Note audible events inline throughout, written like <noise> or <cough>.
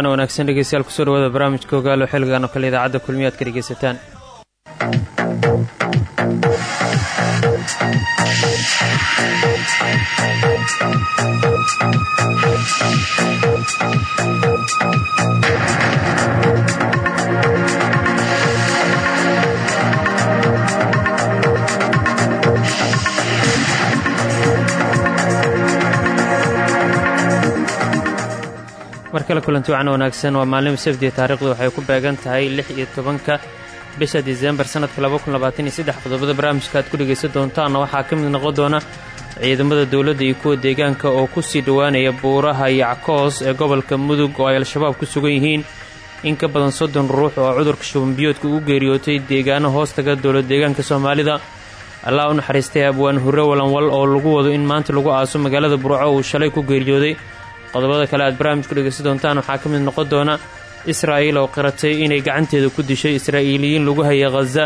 wacan wanaagsan dhegeystayaal ku soo dhawaada barnaamijka ogaalo xilligan oo kale idaacadda kulmiyaad ka dhegeysataan kale kulanti wacan wanaagsan. Waa maalin sabdiya taarikhdu waxay ku beegan tahay lix iyo tobanka bisha disembar sanadka laba kun labaatan iyo saddex. Qodobada barnaamijka aad ku dhegaysan doontaanna waxaa ka mid noqon doona ciidamada dowladda iyo kuwa deegaanka oo ku sii dhowaanaya buuraha yackoos ee gobolka mudug oo ay al-shabaab ku sugan yihiin. In ka badan soddon ruux oo cudurka shubanbiyoodka ugu geeriyootay deegaano hoostaga dowlad deegaanka soomaalida. Allah u naxariistay abwaan hurre walanwal oo lagu wado in maanta lagu aaso magaalada burco uu shalay ku geeriyooday qodobada kale aad barnaamijku dhegaysan doontaan waxaa ka mid noqon doona israa'iil oo qiratay inay gacanteeda ku dishay israa'iiliyiin lagu haya khaza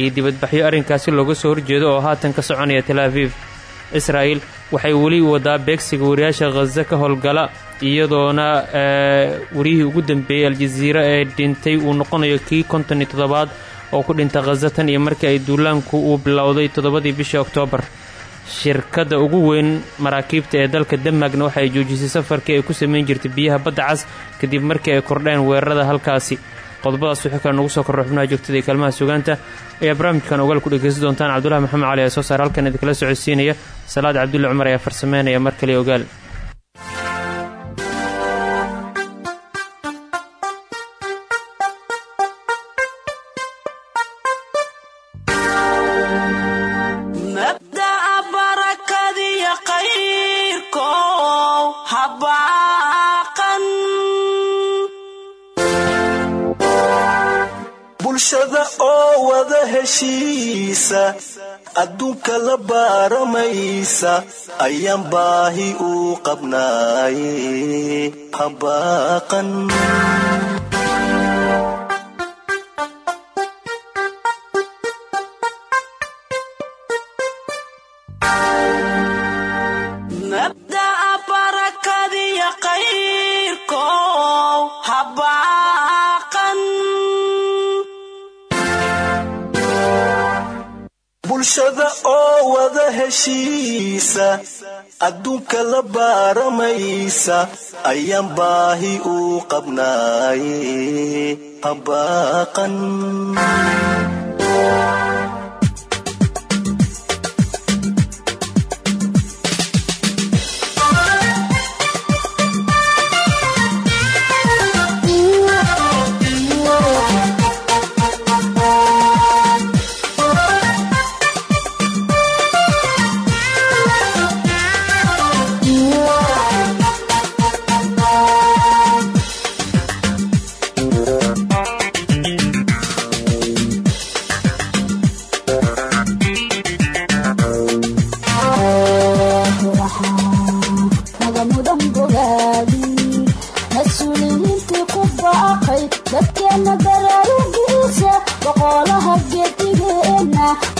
iyo dibadbaxyo arrinkaasi looga soo horjeedo oo haatan ka soconaya tel aviif israa'iil waxay weli wadaa beegsiga wariyaasha khaza ka howlgala iyadoona wariyihii ugu dambeeyey aljaziira ee dhintay uu noqonayo kii konton iyo toddobaad oo ku dhinta khaza tan iyo markii ay duulaanku uu bilowday toddobadii bishii oktoobar shirkadda ugu weyn maraakiibta ee dalka denmarkna waxa ay joojisay safarkii ay ku samayn jirtay biyaha badda cas kadib markii ay kordheen weerarada halkaasi. Qodobadaas wixii kale nagu soo korro xubnaha joogtada iyo kaalmaha sugaanta ayaa barnaamijkan ogaal ku dhegaysan doontaan cabdulahi maxamed cali ee soo saar halkan idinkala socodsiinaya. Salaad cabdulle cumar ayaa farsameynaya mar kale ogaal heshiisa adduunka la baaramaysa ayaan baahi u qabnaaye habaaqan heshiisa adduunka la baaramaysa ayaan baahi u qabnaaye habaaqan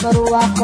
naga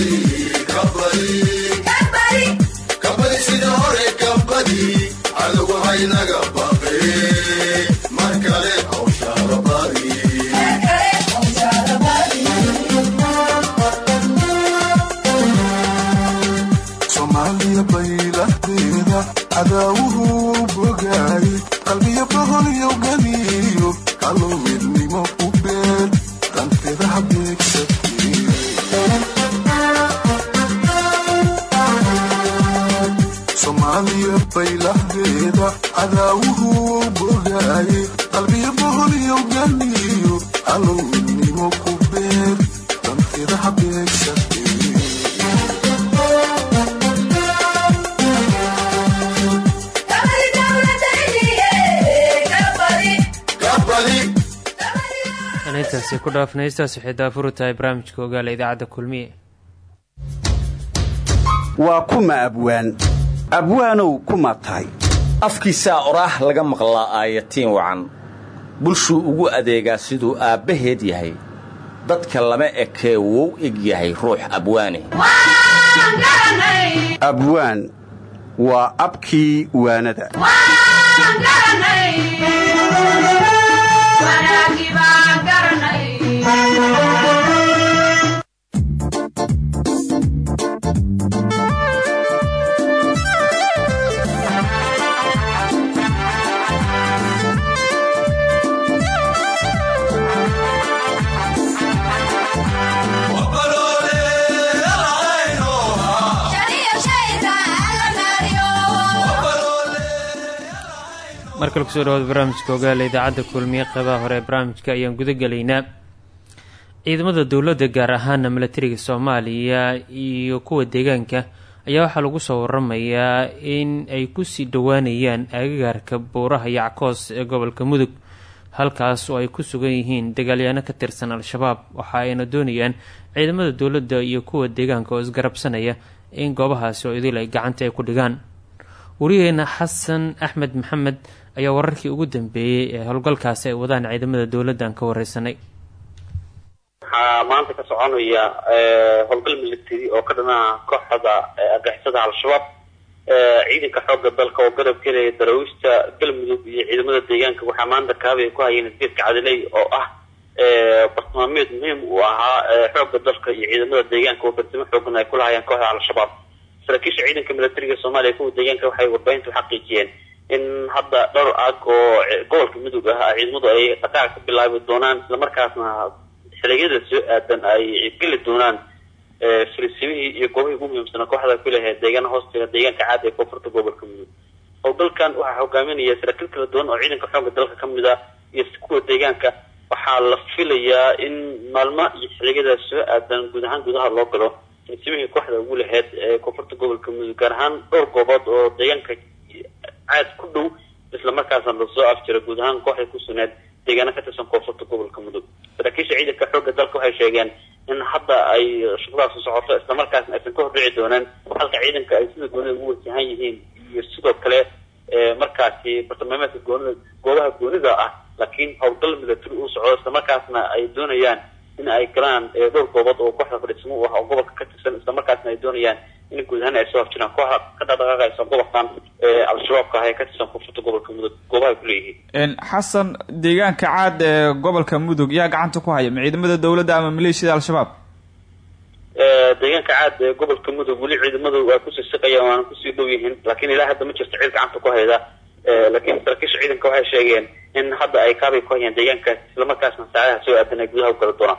Thank you. Dhaafnay heystaas waxay daafuru tahay barnaamijka ogaala idaacadda kulmiye. Waa kuma abwaan. Abwaanow kuma tahay. Afkiisaa oraah laga maqlaa aayatiin wacan. Bulshuu ugu adeegaa siduu aabbaheed yahay. Dadka lama ekee wou eg yahay ruux abwaane. Abwaan waa abkii waanada markale ku soo dhawaada barnaamijka ogaala idaacadda kulmiye qeybaha hore ee barnaamijka ayaan guda gelaynaa ciidamada dowladda gaar ahaana milatariga soomaaliya iyo kuwa deegaanka ayaa waxaa lagu soo waramayaa in ay ku sii dhowaanayaan agagaarka buuraha yackoos ee gobolka mudug halkaas oo ay ku sugan yihiin dagaalyaano ka tirsan al-shabaab. Waxa ayna doonayaan ciidamada dowladda iyo kuwa deegaanka oo isgarabsanaya in goobahaasi oo idil ay gacanta ay ku dhigaan. Wariyaheena xasan axmed maxamed ayaa wararkii ugu dambeeyey ee howlgalkaasi ay wadaan ciidamada dowladdan ka wareysanay. Waxaa maanta ka soconaya howlgal military oo ka dhanaha kooxda argixisada al-shabaab. Ciidanka xooga dalka oo garab kelaya daraawiishta galmudug iyo ciidamada deegaanka. Waxaa maanta kaaba ay ku hayeen isgeedka cadiley oo ah bartilmaameed muhiim uu ahaa xooga dalka iyo ciidamada deegaanka. Oo bartimo xoogan ay kulahayeen kooxda al-shabaab. Saraakiisha ciidanka milatariga soomaaliya kuwa deegaanka waxay warbaahintu xaqiijiyeen in hadda dhowr aag oo gobolka mudug ah ciidamadu ay dhaqaac ka bilaabi doonaan islamarkaasna xiliyada soo aadan ay geli doonaan farisimihii iyo goobihii ugu muhiimsana kooxda ku leheed deegaana hoostiga deegaanka caada ee koonfurta gobolka mudug howlgalkan waxaa hogaaminaya saraakiil kala duwan oo ciidanka xooga dalka ka mid a iyo kuwa deegaanka waxaa la filayaa in maalmo iyo xiliyada soo aadan guud ahaan gudaha loo galo farisimihii kooxda ugu laheyd ee koonfurta gobolka mudug gaar ahaan dhowr goobood oo deegaanka caad ku dhow islamarkaasna la soo afjira guud ahaan kooxda ku sugneed deegaano ka tirsan koonfurta gobolka mudug saraakiisha ciidanka xooga dalka waxay sheegeen in hadda ay shaqadaasi socoto islamarkaasna aysan ka hordhici doonaan halka ciidanka ay sida goonida ugu wajahan yihiin. Iyo sidoo kale markaasi bartilmaameedka goonida goobaha goonida ah laakiin howlgal milatary uu socdo islamarkaasna ay doonayaan in ay galaan dhowr goobood oo kooxda fadhiismo u ah oo gobolka ka tirsan islamarkaasna ay doonayaan in guud ahaan ay soo afjiraan kooxda ka dhaqdhaqaaqaysa gobolkan al-shabaabka ah ee ka tirsan koonfurta gobolka mudug goobaha ku leeyihiin. Xasan deegaanka caad ee gobolka mudug yaa gacanta ku haya ma ciidamada dowladda ama maleeshiyada al-shabaab? Deegaanka caad ee gobolka mudug weli ciidamadu waa ku sii siqayaan waana ku sii dhow yihiin laakiin ilaa hadda ma jirto cid gacanta ku hayda. Laakiin saraakiisha ciidanka waxay sheegeen in hadda ay kaabay ku hayaan deegaankaas islamarkaasna saacadaha soo aadan ay gudaha u gala doonaan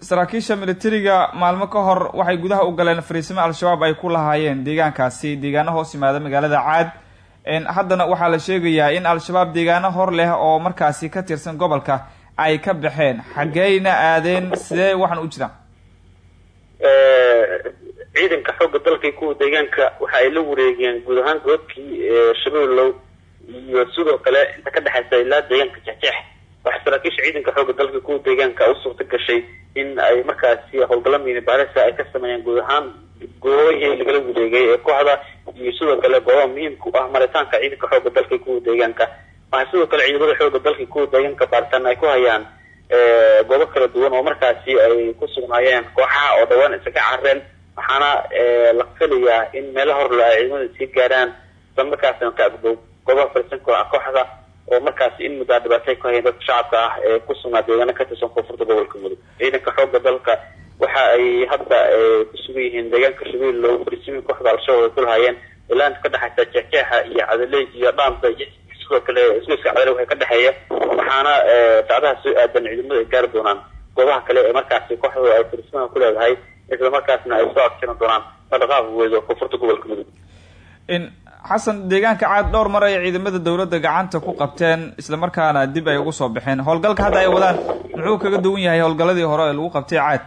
saraakiisha militariga maalmo ka hor waxay gudaha u galeen fariisimo al-shabaab ay ku lahaayeen deegaankaasi. Deegaano hoos yimaada magaalada caad. Haddana waxaa la sheegayaa in al-shabaab deegaano hor leh oo markaasi ka tirsan gobolka ay ka baxeen. Xaggeyna aadeen sidee waxaan u jiraan ciidanka xooga dalka kuwa deegaanka waxa ay la wareegeen guud ahaan goobkii shabeellow iyo sidoo kale inta ka dhexaysa ilaa deegaanka jexjeex waxaa saraakiisha ciidanka xooga dalka kuwa deegaanka u suurta gashay in ay markaasi howlgalla miini baarisa ay ka sameeyaan guud ahaan goobahii lagala wareegay ee kooxda iyo sidoo kale goobaha muhiimka u ah maritaanka ciidanka xooga dalka kuwa deegaanka. Waxaa sidoo kale ciidamada xooga dalka kuwa deegaanka baaritaan ay ku hayaan goobo kala duwan oo markaasi ay ku sugnaayeen kooxaha oo dhawaan isaga carreen. Waxaana la filayaa in meelo horle ay ciidamada sii gaaraan isla markaasna ka agdhow goobaha farisanka kooxda oo markaasi in muddaa dhibaatay ku hayeen dadka shacabka ah ee ku sugnaa deegaano ka tirsan koonfurta gobolka mudug ciidanka xooga dalka waxa ay hadda ku sugan yihiin deegaanka shabeellow farisimii kooxda al-shabaab ay ku lahaayeen. Ilaa inta ka dhexaysa jeexjeexa iyo cadaley iyo dhaanta iyo sidoo kale isgoyska cadaley waxay ka dhexeeya waxaana saacadaha soo aadan ciidamadu ay gaari doonaan. Goobaha kale ee markaasi kooxdooda ay firismaha ku leedahay isla markaasna ay soo adkiran doonaan. Dhaqdhaqaaq weedo koonfurta gobolka mudug xasan deegaanka caad dhowr mar ay ciidamada dowladda gacanta ku qabteen islamarkaana dib ay ugu soo baxeen. Howlgalka hadda ay wadaan muxuu kaga duwan yahay howlgalladii hore ee lagu qabtay caad?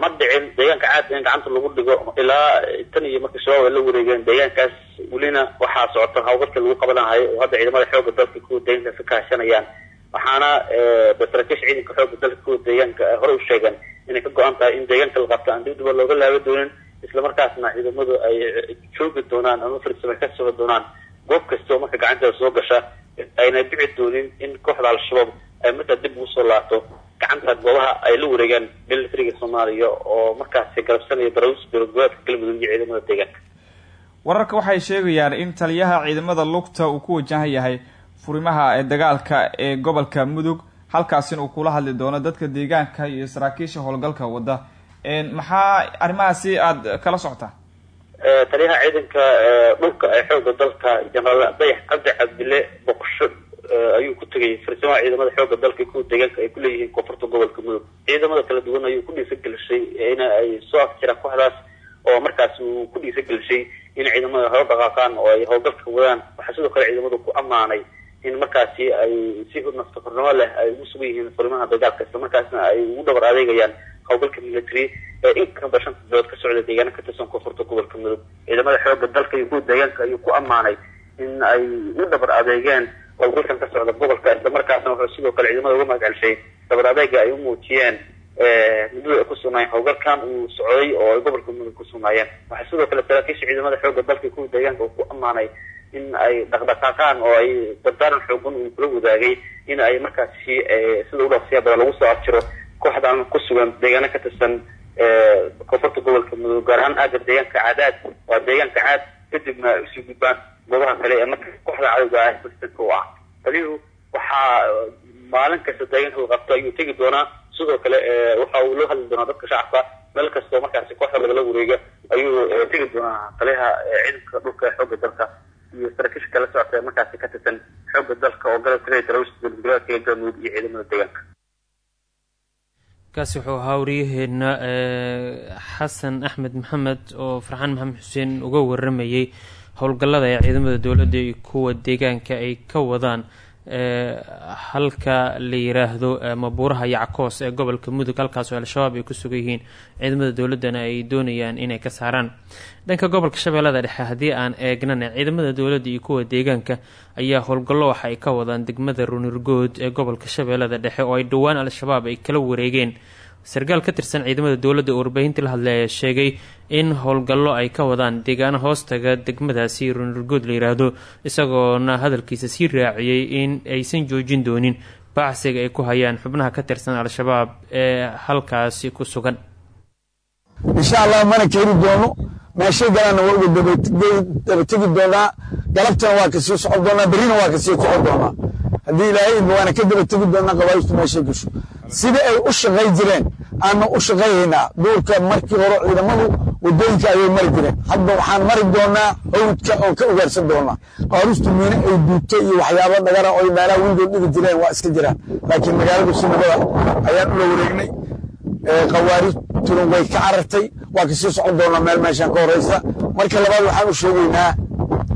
Ma dhicin. Deegaanka caad in gacanta lagu dhigo ilaa tan iyo markii shabaab ay la wareegeen deegaankaas welina waxaa socota hawlgalka lagu qabanahayo oo hadda ciidamada xooga dalka kuwa deegaankaasi ka hashanayaan waxaana saraakiisha ciidanka xooga dalka kuwa deegaanka hore u sheegeen inay ka go-an tahay in deegaanka la qabto. Aan dib diba looga laaba doonin islamarkaasna ciidamadu ay joogi doonaan ama farsame ka suga doonaan goob kasta oo marka gacanteeda soo gasha ayna dhici doonin in kooxda al-shabaab ay markaa dib ugu soo laabto gacanta goobaha ay la wareegaan militariga soomaaliya oo markaasi garabsanaya darawis dowlad goboleedka galmudug iyo ciidamada deegaanka wararka waxay sheegayaan in taliyaha ciidamada lugta uu ku wajahan yahay furimaha ee dagaalka ee gobolka mudug halkaasina uu kula hadli doono dadka deegaanka iyo saraakiisha howlgalka wadda maxaa arrimahaasi aada kala socotaa? Taliyaha ciidanka dhulka ee xooga dalka jenaraal dayax cabdi cabdile boqosho ayuu ku tegay. Farsimaha ciidamada xooga dalka kuwa deegaanka ay kuleeyihiin koonfurta gobolka mudug. Ciidamada kala duwan ayuu ku dhiisagelishay in ay soo afjiraan kooxdaas oo markaas uu ku dhiisagelishay in ciidamada hore dhaqaaqaan oo ay howlgalka wadaan. Waxaa sidoo kale ciidamadu ku ammaanay in markaasi ay si naftakornimo leh ay ugu sugan yihiin furimaha dagaalka isla markaasna ay ugu dhabar adeegayaan howlgalka military ee in kaba shanta bilood ka socda deegaana ka tirsan koonfurta gobolka mudug ciidamada xooga dalka iyo kuwa deegaanka ayuu ku ammaanay in ay u dhabar adeegeen howlgalkan ka socda gobolka isla markaasna wuxuu sidoo kale ciidamada uga mahad celshay dhabar adeega ay u muujiyeen muddada ay ku sugnaayeen howlgalkan uu socday oo ay gobolka mudug ku sugnaayeen waxaa sidoo kale saraakiisha ciidamada xooga dalka kuwa deegaanka uu ku ammaanay in ay dhaqdhaqaaqaan oo ay dardaaran xoogan uu kula wadaagay in ay markaasi sida udhaqsiya badan lagu soo afjiro kooxdan ku sugan deegaano ka tirsan koonfurta gobolka mudug gaar ahaan aagar deegaanka caadaad. Waa deegaanka caad kadibna isu gudbaan goobaha kale ee marka kooxda cadowga ah bartanka u ah. Taliyuhu waxaa maalin kasta deegaanka la qabto ayuu tegi doonaa. Sidoo kale waxa uu la hadli doonaa dadka shacabka meel kastoo markaasi kooxda lagala wareega ayuu tegi doonaa taliyaha ciidanka dhulka ee xooga dalka. Iyo saraakiisha kala socota ee markaasi ka tirsan xooga dalka oo garab kale darawista dowladgoboleedka galmudug iyo ciidamada deegaanka kaasi wuxuu ahaa waryaheena xasan axmed maxamed oo farxaan maxamed xuseen uga waramayay howlgallada ee ciidamada dowladda iyo kuwa deegaanka ay ka wadaan halka la yiraahdo mabuuraha yackoos ee gobolka mudug halkaasoo al-shabaab ay ku sugan yihiin ciidamada dowladdana ay doonayaan inay ka saaraan. Dhanka gobolka shabeellada dhexe haddii aan eegnana ciidamada dowladda iyo kuwa deegaanka ayaa howlgallo waxa ay ka wadaan degmada runirgood ee gobolka shabeellada dhexe oo ay dhowaan al-shabaab ay kala wareegeen sarkaal ka tirsan ciidamada dowladda warbaahinta la hadlay ayaa sheegay in howlgallo ay ka wadaan deegaano hoostaga degmadaasi runirgood la yiraahdo isagoona hadalkiisa sii raaciyey in aysan joojin doonin bacsiga ay ku hayaan xubnaha ka tirsan al-shabaab ee halkaasi ku sugan. Insha allah mana keeni doono. Meeshay galaanna waa uga daba tegi doonaa. Galabtana waa ka sii socon doonaa berrina waa ka sii socon doonaa. Haddii ilaahay idma waana ka daba tegi doonaa qabaayishtu meeshay gasho sida ay u shaqay jireen aanu u shaqayhaynaa duurka markii hore ciidamadu waddooyinka ayay mari jireen. Hadda waxaan mari doonaa hawdka oo ka ugaarsan doonaa. Qaarustu miine ay duubto iyo waxyaabo dhagara oo meelaha window dhigi jireen waa iska jiraan. Laakiin magaaladu sinabada ayaan ula wareegnay. Khawaarijtuna way ka carartay. Waa ka sii socon doonaa meel meeshaan ka horeysa. Marka labaad waxaan u sheegaynaa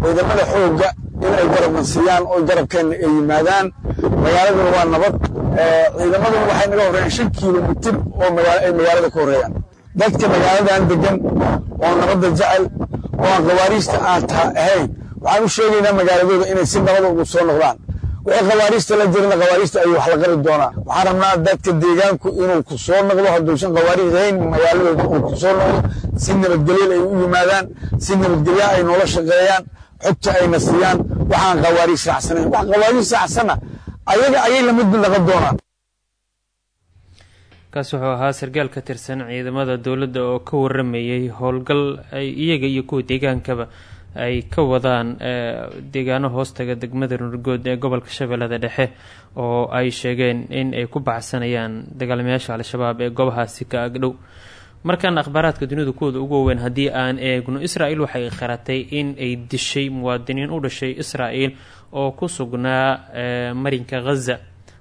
ciidamada xoogga in ay garabna siiyaan oo garabkeenna ay yimaadaan. Magaaladuna waa nabad ciidamaduna waxay naga horreeyaan shan kilomitir oo ay magaalada ka horreeyaan. Dadka magaaladan degan oo nabadda jecel oo aan khawaariijta aan ahayn waxaan u sheegaynaa magaaladooda inay si nabada ugu soo noqdaan. Wixii khawaariijta la jirana khawaariijta ayuu wax la qari doonaa. Waxaan rabnaa dadka deegaanku inuu ku soo noqdo hadduusan khawaariij ahayn magaaladooda uu ku soo noqdo si nabadgelyo ay u yimaadaan si nabadgelya ay noola shaqeeyaan xogta ayna siiyaan waxaan khawaariij raacsanayn wax khawaariij raacsana ayaga ayay la mid naqon doonaan kaas wuxuu ahaa sarkaal ka tirsan ciidamada dowladda oo ka waramayay howlgal ay iyaga iyo kuwa deegaankaba ay ka wadaan deegaano hoostaga degmada runurgood ee gobolka shabeellada dhexe oo ay sheegeen in ay ku baxsanayaan dagaalamayaasha al-shabaab ee goobahaasi ka agdhow. Markan akhbaaraadka dunidu kuwooda ugu waaweyn haddii aan eegno israel waxay qaratay in ay dishay muwaadiniin u dhashay israel oo ku sugnaa marinka ghaza.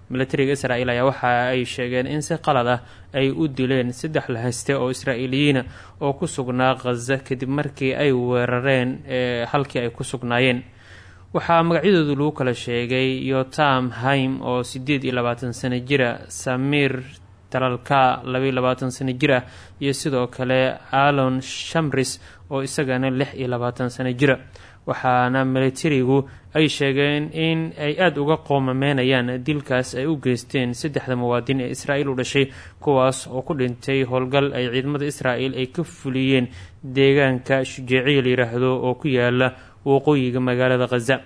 Milatariga israel ayaa waxa ay sheegeen in si qalad ah ay u dileen saddex lahayste oo israa'iiliyiina oo ku sugnaa khaza kadib markii ay weerareen halkii ay ku sugnaayeen. Waxaa magacyadoodu lagu kala sheegay yotam haim oo sideed iyo labaatan sano jira samir talalka labaiyo labaatan sano jir iyo sidoo kale alon shamris oo isagana lix iyo labaatan sano jira waxaana milatarigu ay sheegeen in ay aada uga qoomameynayaan dilkaas ay u geysteen saddexda muwaadin ee israa'iil u dhashay kuwaas oo ku dhintay howlgal ay ciidamada israa'el ay ka fuliyeen deegaanka shujeeciya la yiraahdo oo ku yaalla waqooyiga magaalada khaza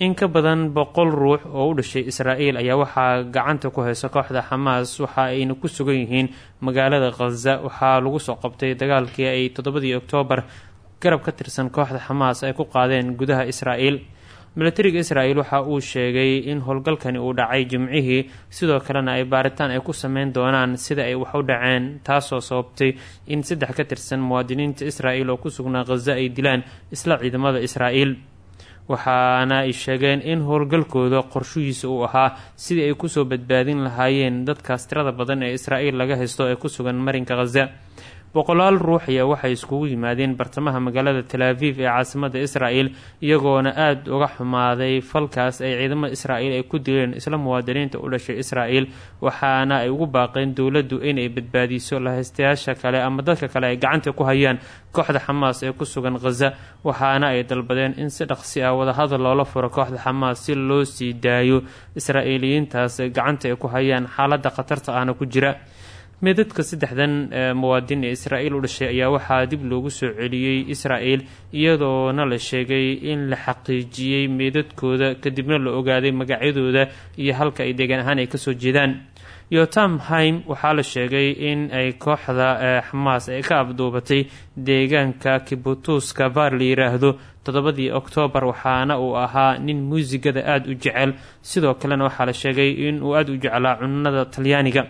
in ka badan boqol ruux oo u dhashay israa'iil ayaa waxaa gacanta ku haysa kooxda xamaas waxa ayna ku sugan yihiin magaalada khaza waxaa lagu soo qabtay dagaalkii ay toddobadii oktoobar garab ka tirsan kooxda xamaas ay ku qaadeen gudaha israa'iil. Milatariga israa'iil waxa uu sheegay in howlgalkani uu dhacay jimcihii sidoo kalena ay baaritaan ay ku sameyn doonaan sida ay wax u dhaceen taasoo sababtay in saddex ka tirsan muwaadiniinta israa'iil oo ku sugnaa khaza ay dilaan isla ciidamada israa'iil. Waxaana ay sheegeen in howlgalkooda qorshihiisa uu ahaa sidii ay ku soo badbaadin lahaayeen dadkaas tirada badan ee israa'iil laga haysto ee ku sugan marinka khaza boqolaal ruux ayaa waxay iskugu yimaadeen bartamaha magaalada tel aviv ee caasimada israa'el iyagoona aada uga xumaaday falkaas ay ciidamada israa'el ay ku dileen isla muwaadiniinta u dhashay israa'el waxaana ay ugu baaqeen dowladdu inay badbaadiso lahaystayaasha kale ama dadka kale ay gacanta ku hayaan kooxda xamaas ee ku sugan khaza waxaana ay dalbadeen in si dhaqsi ah wadahadal loola furo kooxda xamaas si loo sii daayo israa'iiliyiintaas gacanta ay ku hayaan xaaladda khatarta ahna ku jira meedadka saddexdan muwaadin ee israa'iil u dhashay ayaa waxaa dib loogu soo celiyey israa'el iyadoona la sheegay in la xaqiijiyey meedadkooda kadibna la ogaaday magacyadooda iyo halka ay deegaan ahaan ay ka soo jeedaan. Yotam haim waxaa la sheegay in ay kooxda xamaas ay ka afduubatay deegaanka kibutuska baar la yiraahdo toddobadii oktoobar waxaana uu ahaa nin muusigada aada u jecel. Sidoo kalena waxaa la sheegay in uu aada u jeclaa cunada talyaaniga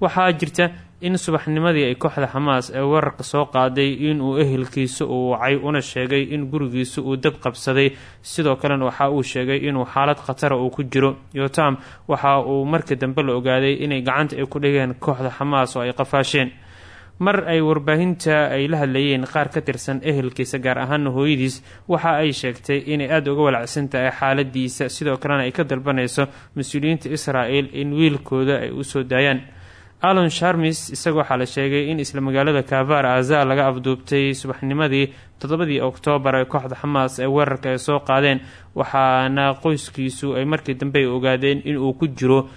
waxaa jirta in subaxnimadii ay kooxda xamaas ee weerarka soo qaaday inuu ehelkiisa uu wacay una sheegay in gurigiisa uu dab qabsaday. Sidoo kalena waxa uu sheegay inuu xaalad khatara uu ku jiro. Yotam waxa uu markii dambe la ogaaday inay gacanta ay ku dhigeen kooxda xamaas oo ay qafaasheen. Mar ay warbaahinta ay la hadlayeen qaar ka tirsan ehelkiisa gaar ahaana hooyadiis waxa ay sheegtay inay aada uga walacsan tahay xaaladiisa. Sidoo kalena ay ka dalbanayso mas'uuliyiinta israa'el in wiilkooda ay u soo daayaan alon sharmis isaga waxaa la sheegay in isla magaalada kavar aza laga afduubtay subaxnimadii toddobadii oktoobar ee kooxda xamaas ee weerarka ay soo qaadeen waxaana qoyskiisu ay markii dambe ogaadeen inuu ku jiro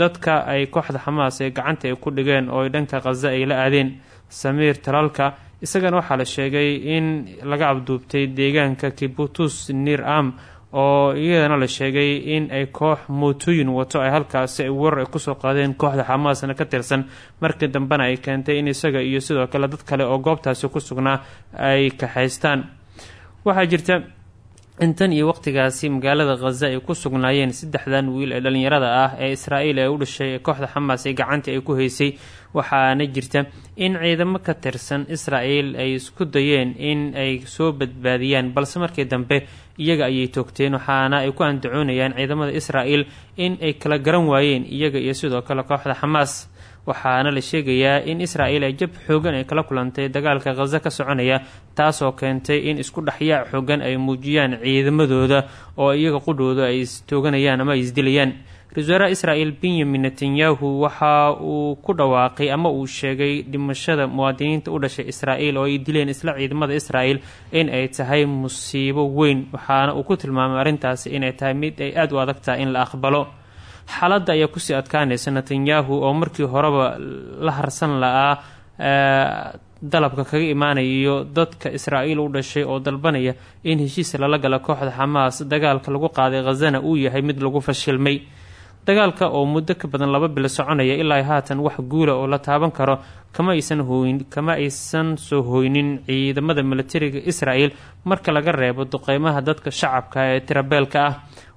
dadka ay kooxda xamaas ee gacanta ay ku dhigeen oo dhanka khaza ay la aadeen. Samiir talalka isagana waxaa la sheegay in laga afduubtay deegaanka kibutus nir am oo iyadana la sheegay in ay koox mootooyin wato ay halkaasi ay weerar ay ku soo qaadeen kooxda xamaasna ka tirsan. Markii dambena ay keentay in isaga iyo sidoo kale dad kale oo goobtaasi ku sugnaa ay kaxaystaan. Waxaa jirta in tan iyo waqtigaasi magaalada khaza ay ku sugnaayeen saddexdan wiil ee dhalinyarada ah ee israa'iil ee u dhashay ee kooxda xamaas ee gacantii ay ku haysay. Waxaana jirta in ciidamo ka tirsan israa'el ay isku dayeen in ay soo badbaadiyaan balse markii dambe iyaga ayay toogteen. Waxaana ay ku andacoonayaan ciidamada israa'el in ay kala garan waayeen iyaga iyo sidoo kale kooxda xamaas waxaana la sheegayaa in israa'el ay jab xoogan ay kala kulantay dagaalka khaza ka soconaya taasoo keentay in isku dhexyaac xoogan ay muujiyaan ciidamadooda oo iyaga qudhooda ay istooganayaan ama ay isdilayaan ra'isul israa'el benyamin netanyahu waxa uu ku dhawaaqay ama uu sheegay dhimashada muwaadiniinta u dhashay israa'el oo ay dileen isla ciidamada israa'el in ay tahay musiibo weyn waxaana uu ku tilmaamay arrintaasi inay tahay mid ay aada u adag tahay in la aqbalo xaaladda ayaa ku sii adkaanaysa netanyahu oo markii horeba la harsan la-aa dalabka kaga imaanayo dadka israa'iil u dhashay oo dalbanaya in heshiis lala gala kooxda xamaas dagaalka lagu qaaday khazana uu yahay mid lagu fashilmay. Dagaalka oo muddo ka badan laba bilo soconaya ilaa haatan wax guula oo la taaban karo kama aysan hooyn kama aysan soo hooynin ciidamada milatariga israa'el marka laga reebo duqeymaha dadka shacabka ee tirabeelka ah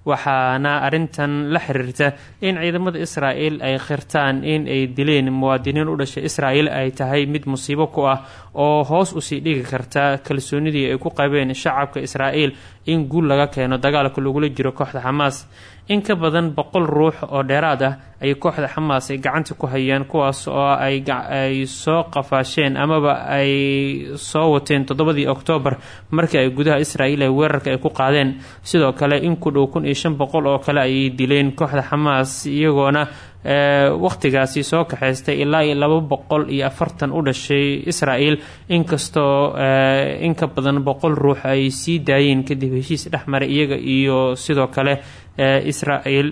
waxaana arintan la xiriirta in ciidamada israel ay khirtaan in ay dileen muwaadiniin u dhashay israel ay tahay mid musiibo ku ah oo hoos u sii dhigi karta kalsoonidii ay ku qabeen shacabka israel in guul laga keeno dagaalka lagula jiro kooxda xamaas. In ka badan boqol ruux oo dheeraad ah ay kooxda xamaas ay gacanta ku hayaan kuwaas oo ay soo qafaasheen amaba ay soo wateen toddobadii oktoobar markii ay gudaha israel ay weerarka ay ku qaadeen. Sidoo kale in ku dhow kun iyo shan boqol oo kale ayay dileen kooxda xamaas iyagoona wakhtigaasi soo kaxaystay ilaa iyo laba boqol iyo afartan u dhashay israel inkastoo in ka badan boqol ruux ay sii daayeen kadib heshiis dhexmaray iyaga iyo sidoo kale israel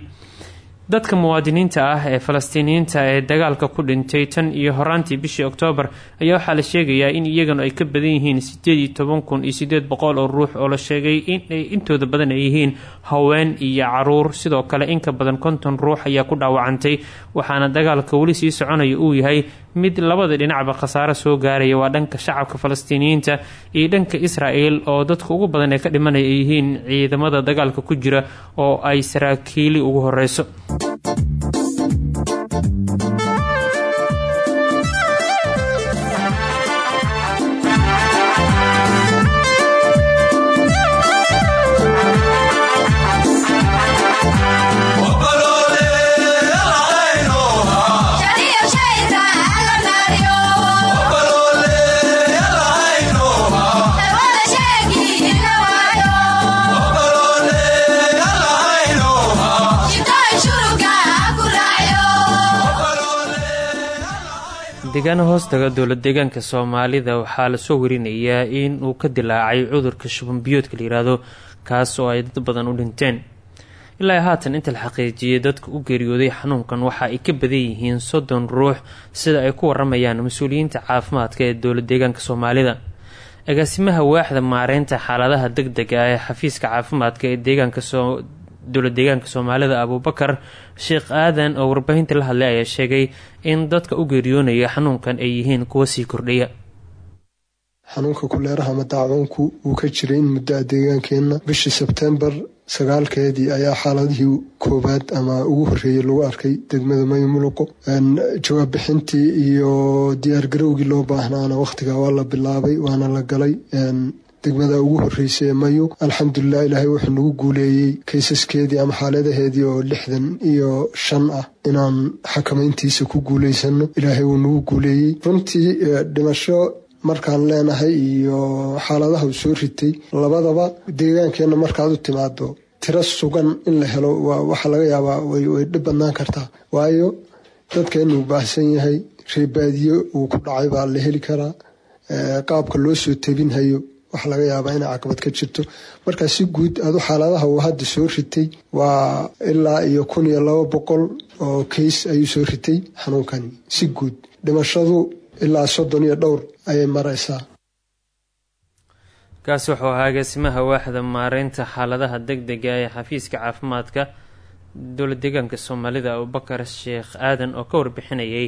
dadka muwaadiniinta ah ee falastiiniyiinta ee dagaalka ku dhintay tan iyo horaantii bishii oktoobar ayaa waxaa la sheegayaa in iyaganu ay ka badan yihiin sideed iyo toban kun iyo sideed boqol oo ruux oo la sheegay inay intooda badan ay yihiin haween iyo carruur. Sidoo kale in ka badan konton ruux ayaa ku dhaawacantay waxaana dagaalka weli sii soconaya uu yahay mid labada dhinacba khasaaro soo gaaraya waa dhanka shacabka falastiiniyiinta iyo dhanka israel oo dadka ugu badan ee ka dhimanaya ay yihiin ciidamada dagaalka ku jira oo ay saraakiili ugu horeyso deegaana hoostaga dowlad deegaanka soomaalida waxaa la soo warinayaa in uu ka dilaacay cudurka shubanbiyoodka la yiraahdo kaas oo ay dad badan u dhinteen. Ilaa haatan inta la xaqiijiyay dadka u geeriyooday xanuunkan waxa ay ka badan yihiin soddon ruux sida ay ku waramayaan mas'uuliyiinta caafimaadka ee dowlad deegaanka soomaalida. Agaasimaha waaxda maareynta xaaladaha deg dega ee xafiiska caafimaadka ee deegaanka dowlad deegaanka soomaalida abuubakar sheekh aadan oo warbaahinta la hadlay ayaa sheegay in dadka u geeriyoonaya xanuunkan ay yihiin kuwa sii kordhaya xanuunka kuleeraha ama wuu ka jiray in muddoa deegaankeenna bishii sebtembar sagaalkeedii ayaa xaaladihii koowaad ama ugu horreeyey lagu arkay degmada mayumuluqo jawaab bixintii iyo diyaargarowgii loo baahnaana wakhtiga waa la bilaabay waana la galay degmada ugu horreysay ee mayu alxamdulilah ilaahay wuxuu nagu guuleeyey kaysaskeedii ama xaaladaheedii oo lixdan iyo shan ah inaan xakamayntiisa ku guuleysano. Ilaahay wuu nagu guuleeyey. Runtii dhimasho markaan leenahay iyo xaaladaha uu soo ritay labadaba deegaankeenna markaad u timaado tiro sugan in la helo waxaa laga yaabaa way dhib badnaan kartaa. Waayo dadkeennu baahsan yahay reebaadiye uu ku dhacay baa la heli karaa. Qaabka loo soo tebinhayo waxaa laga yaabaa inay caqabad ka jirto. Marka si guud adu xaaladaha uu hadda soo ritay waa ilaa iyo kun iyo laba boqol oo kays ayuu soo ritay xanuunkani. Si guud dhimashadu ilaa soddon iyo dhowr ayay maraysaa. Kaasi wuxuu ahaa agaasimaha waaxda maareynta xaaladaha deg dega ee xafiiska caafimaadka dowlad deegaanka soomaalida abubakar sheekh aadan oo ka warbixinayay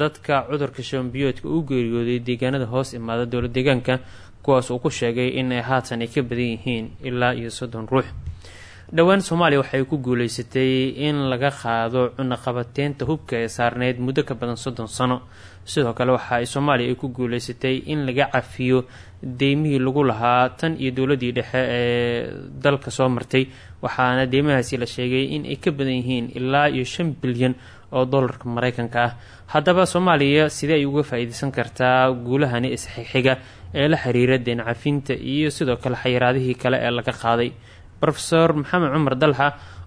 dadka cudurka shoombiyoodka u geeriyooday deegaanada hoos imaada dowlad deegaanka kuwaas uu ku sheegay in ay haatan ay ka badan yihiin ilaa iyo soddon ruux. Dhowaan soomaaliya waxay ku guuleysatay in laga qaado cunaqabateynta hubka ee saarneyd muddo ka badan soddon sano. Sidoo kale waxa ay soomaaliya ay ku guuleysatay in laga cafiyo deymihii lagu lahaa tan iyo dowladii dhexe ee dalka soo martay waxaana deymahaasi la sheegay in ay ka badan yihiin ilaa iyo shan bilyan oo dollarka mareykanka ah. Haddaba soomaaliya sidee ay uga faa-iideysan kartaa guulahani isxixiga ee la xiriira deen cafinta iyo sidoo kale xayiraadihii kale ee laga qaaday. Rofeor maxamed cumar dalxa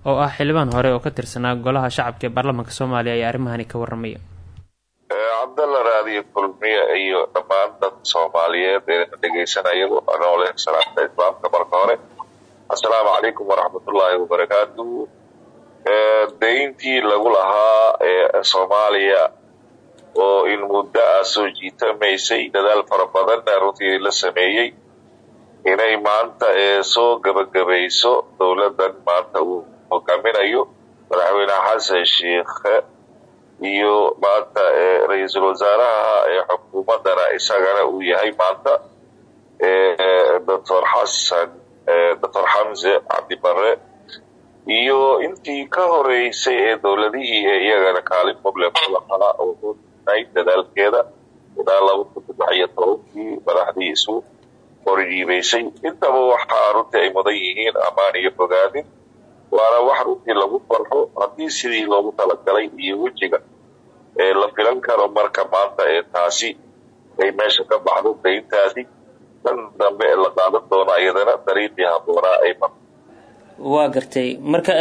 oo ah xildhibaan hore oo ka tirsanaa golaha shacabka ee baarlamaanka soomaaliya ayaa arrimahani ka waramaya cabdalla raadiyo kulmiye iyo dhammaan dad soomaaliyeed ee dhegeysanayadu noole salaamta islaamka marka hore. Assalaamu calaykum waraxmatullaahi wabarakaatu deyntii lagu lahaa ee soomaaliya oo in muddo ah soo jiitamaysay dadaal fara badanna runtii la sameeyey inay maanta ee soo gabagabayso dowladdan maanta uu hogaaminayo madaxweyne xasan sheikhe iyo maanta ra'iisul wasaaraha ee xukuumaddana isagana uu yahay maanta doctor xasan doctor xamse cabdibare iyo intii ka horeysay ee dowladihii ee iyagana kaalin muble ku lahaa oo ay dadaalkeeda ilaa laba kun saddex iyo tobankii madaxdii isu horijiibaysay intaba waxaa runtii ay mudan yihiin ammaan iyo fogaadin waana wax runtii lagu farxo haddii sidii loogu talagalay iyo wejiga ee la filan karo marka maanta ee taasi ay meesha ka baxdo dayntaasi tan dambe ee la qaadan doono iyadana dariiqii habboonaa ay mar waa gartay. Marka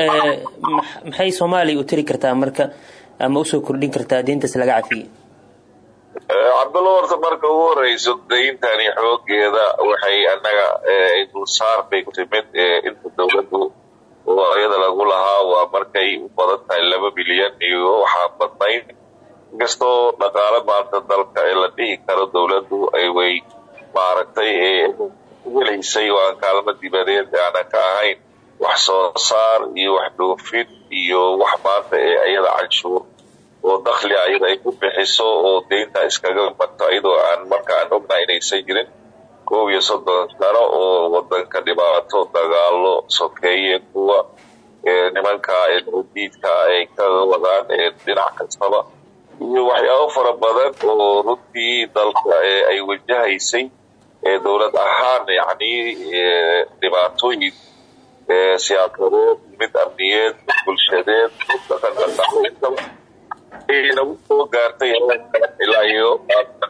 maxay soomaaliya u tari kartaa? Marka ama u soo kordhin kartaa? Deyntaas laga cafiyey cabdullo horta marka ugu horeyso dayntani xoogeeda waxay annaga dulsaar bay ku timid inta dowladdu oo iyada lagu lahaa waa markay u badan tahay laba milyan iyo waxaa badnayn. Inkastoo dhaqaale maanta dalka ee la dhihi karo dowladdu ay way maaragtay helaysay oo aan kaalmo dibadeed aanan ka ahayn. Wax soo saar iyo wax dhoofin iyo wax maanta ee iyada canshuur oo dakhli ayada ay ku bixiso oo deynta iskaga bato iyadoo aan marka aan ognahay inaysan jirin koob iyo soddon sano oo wadanka dhibaato dagaalo sokeeye kuwa nimanka diidka ay kaga wadaan dhinac kastaba iyo waxyaabo fara badan oo runtii dalka ay wajahaysay dowlad ahaan yacni dhibaatooyin siyaasadeed mid amniyeed mid bulshadeed mid dhaqanqasaintaba nagu soo gaartay ilaa iyo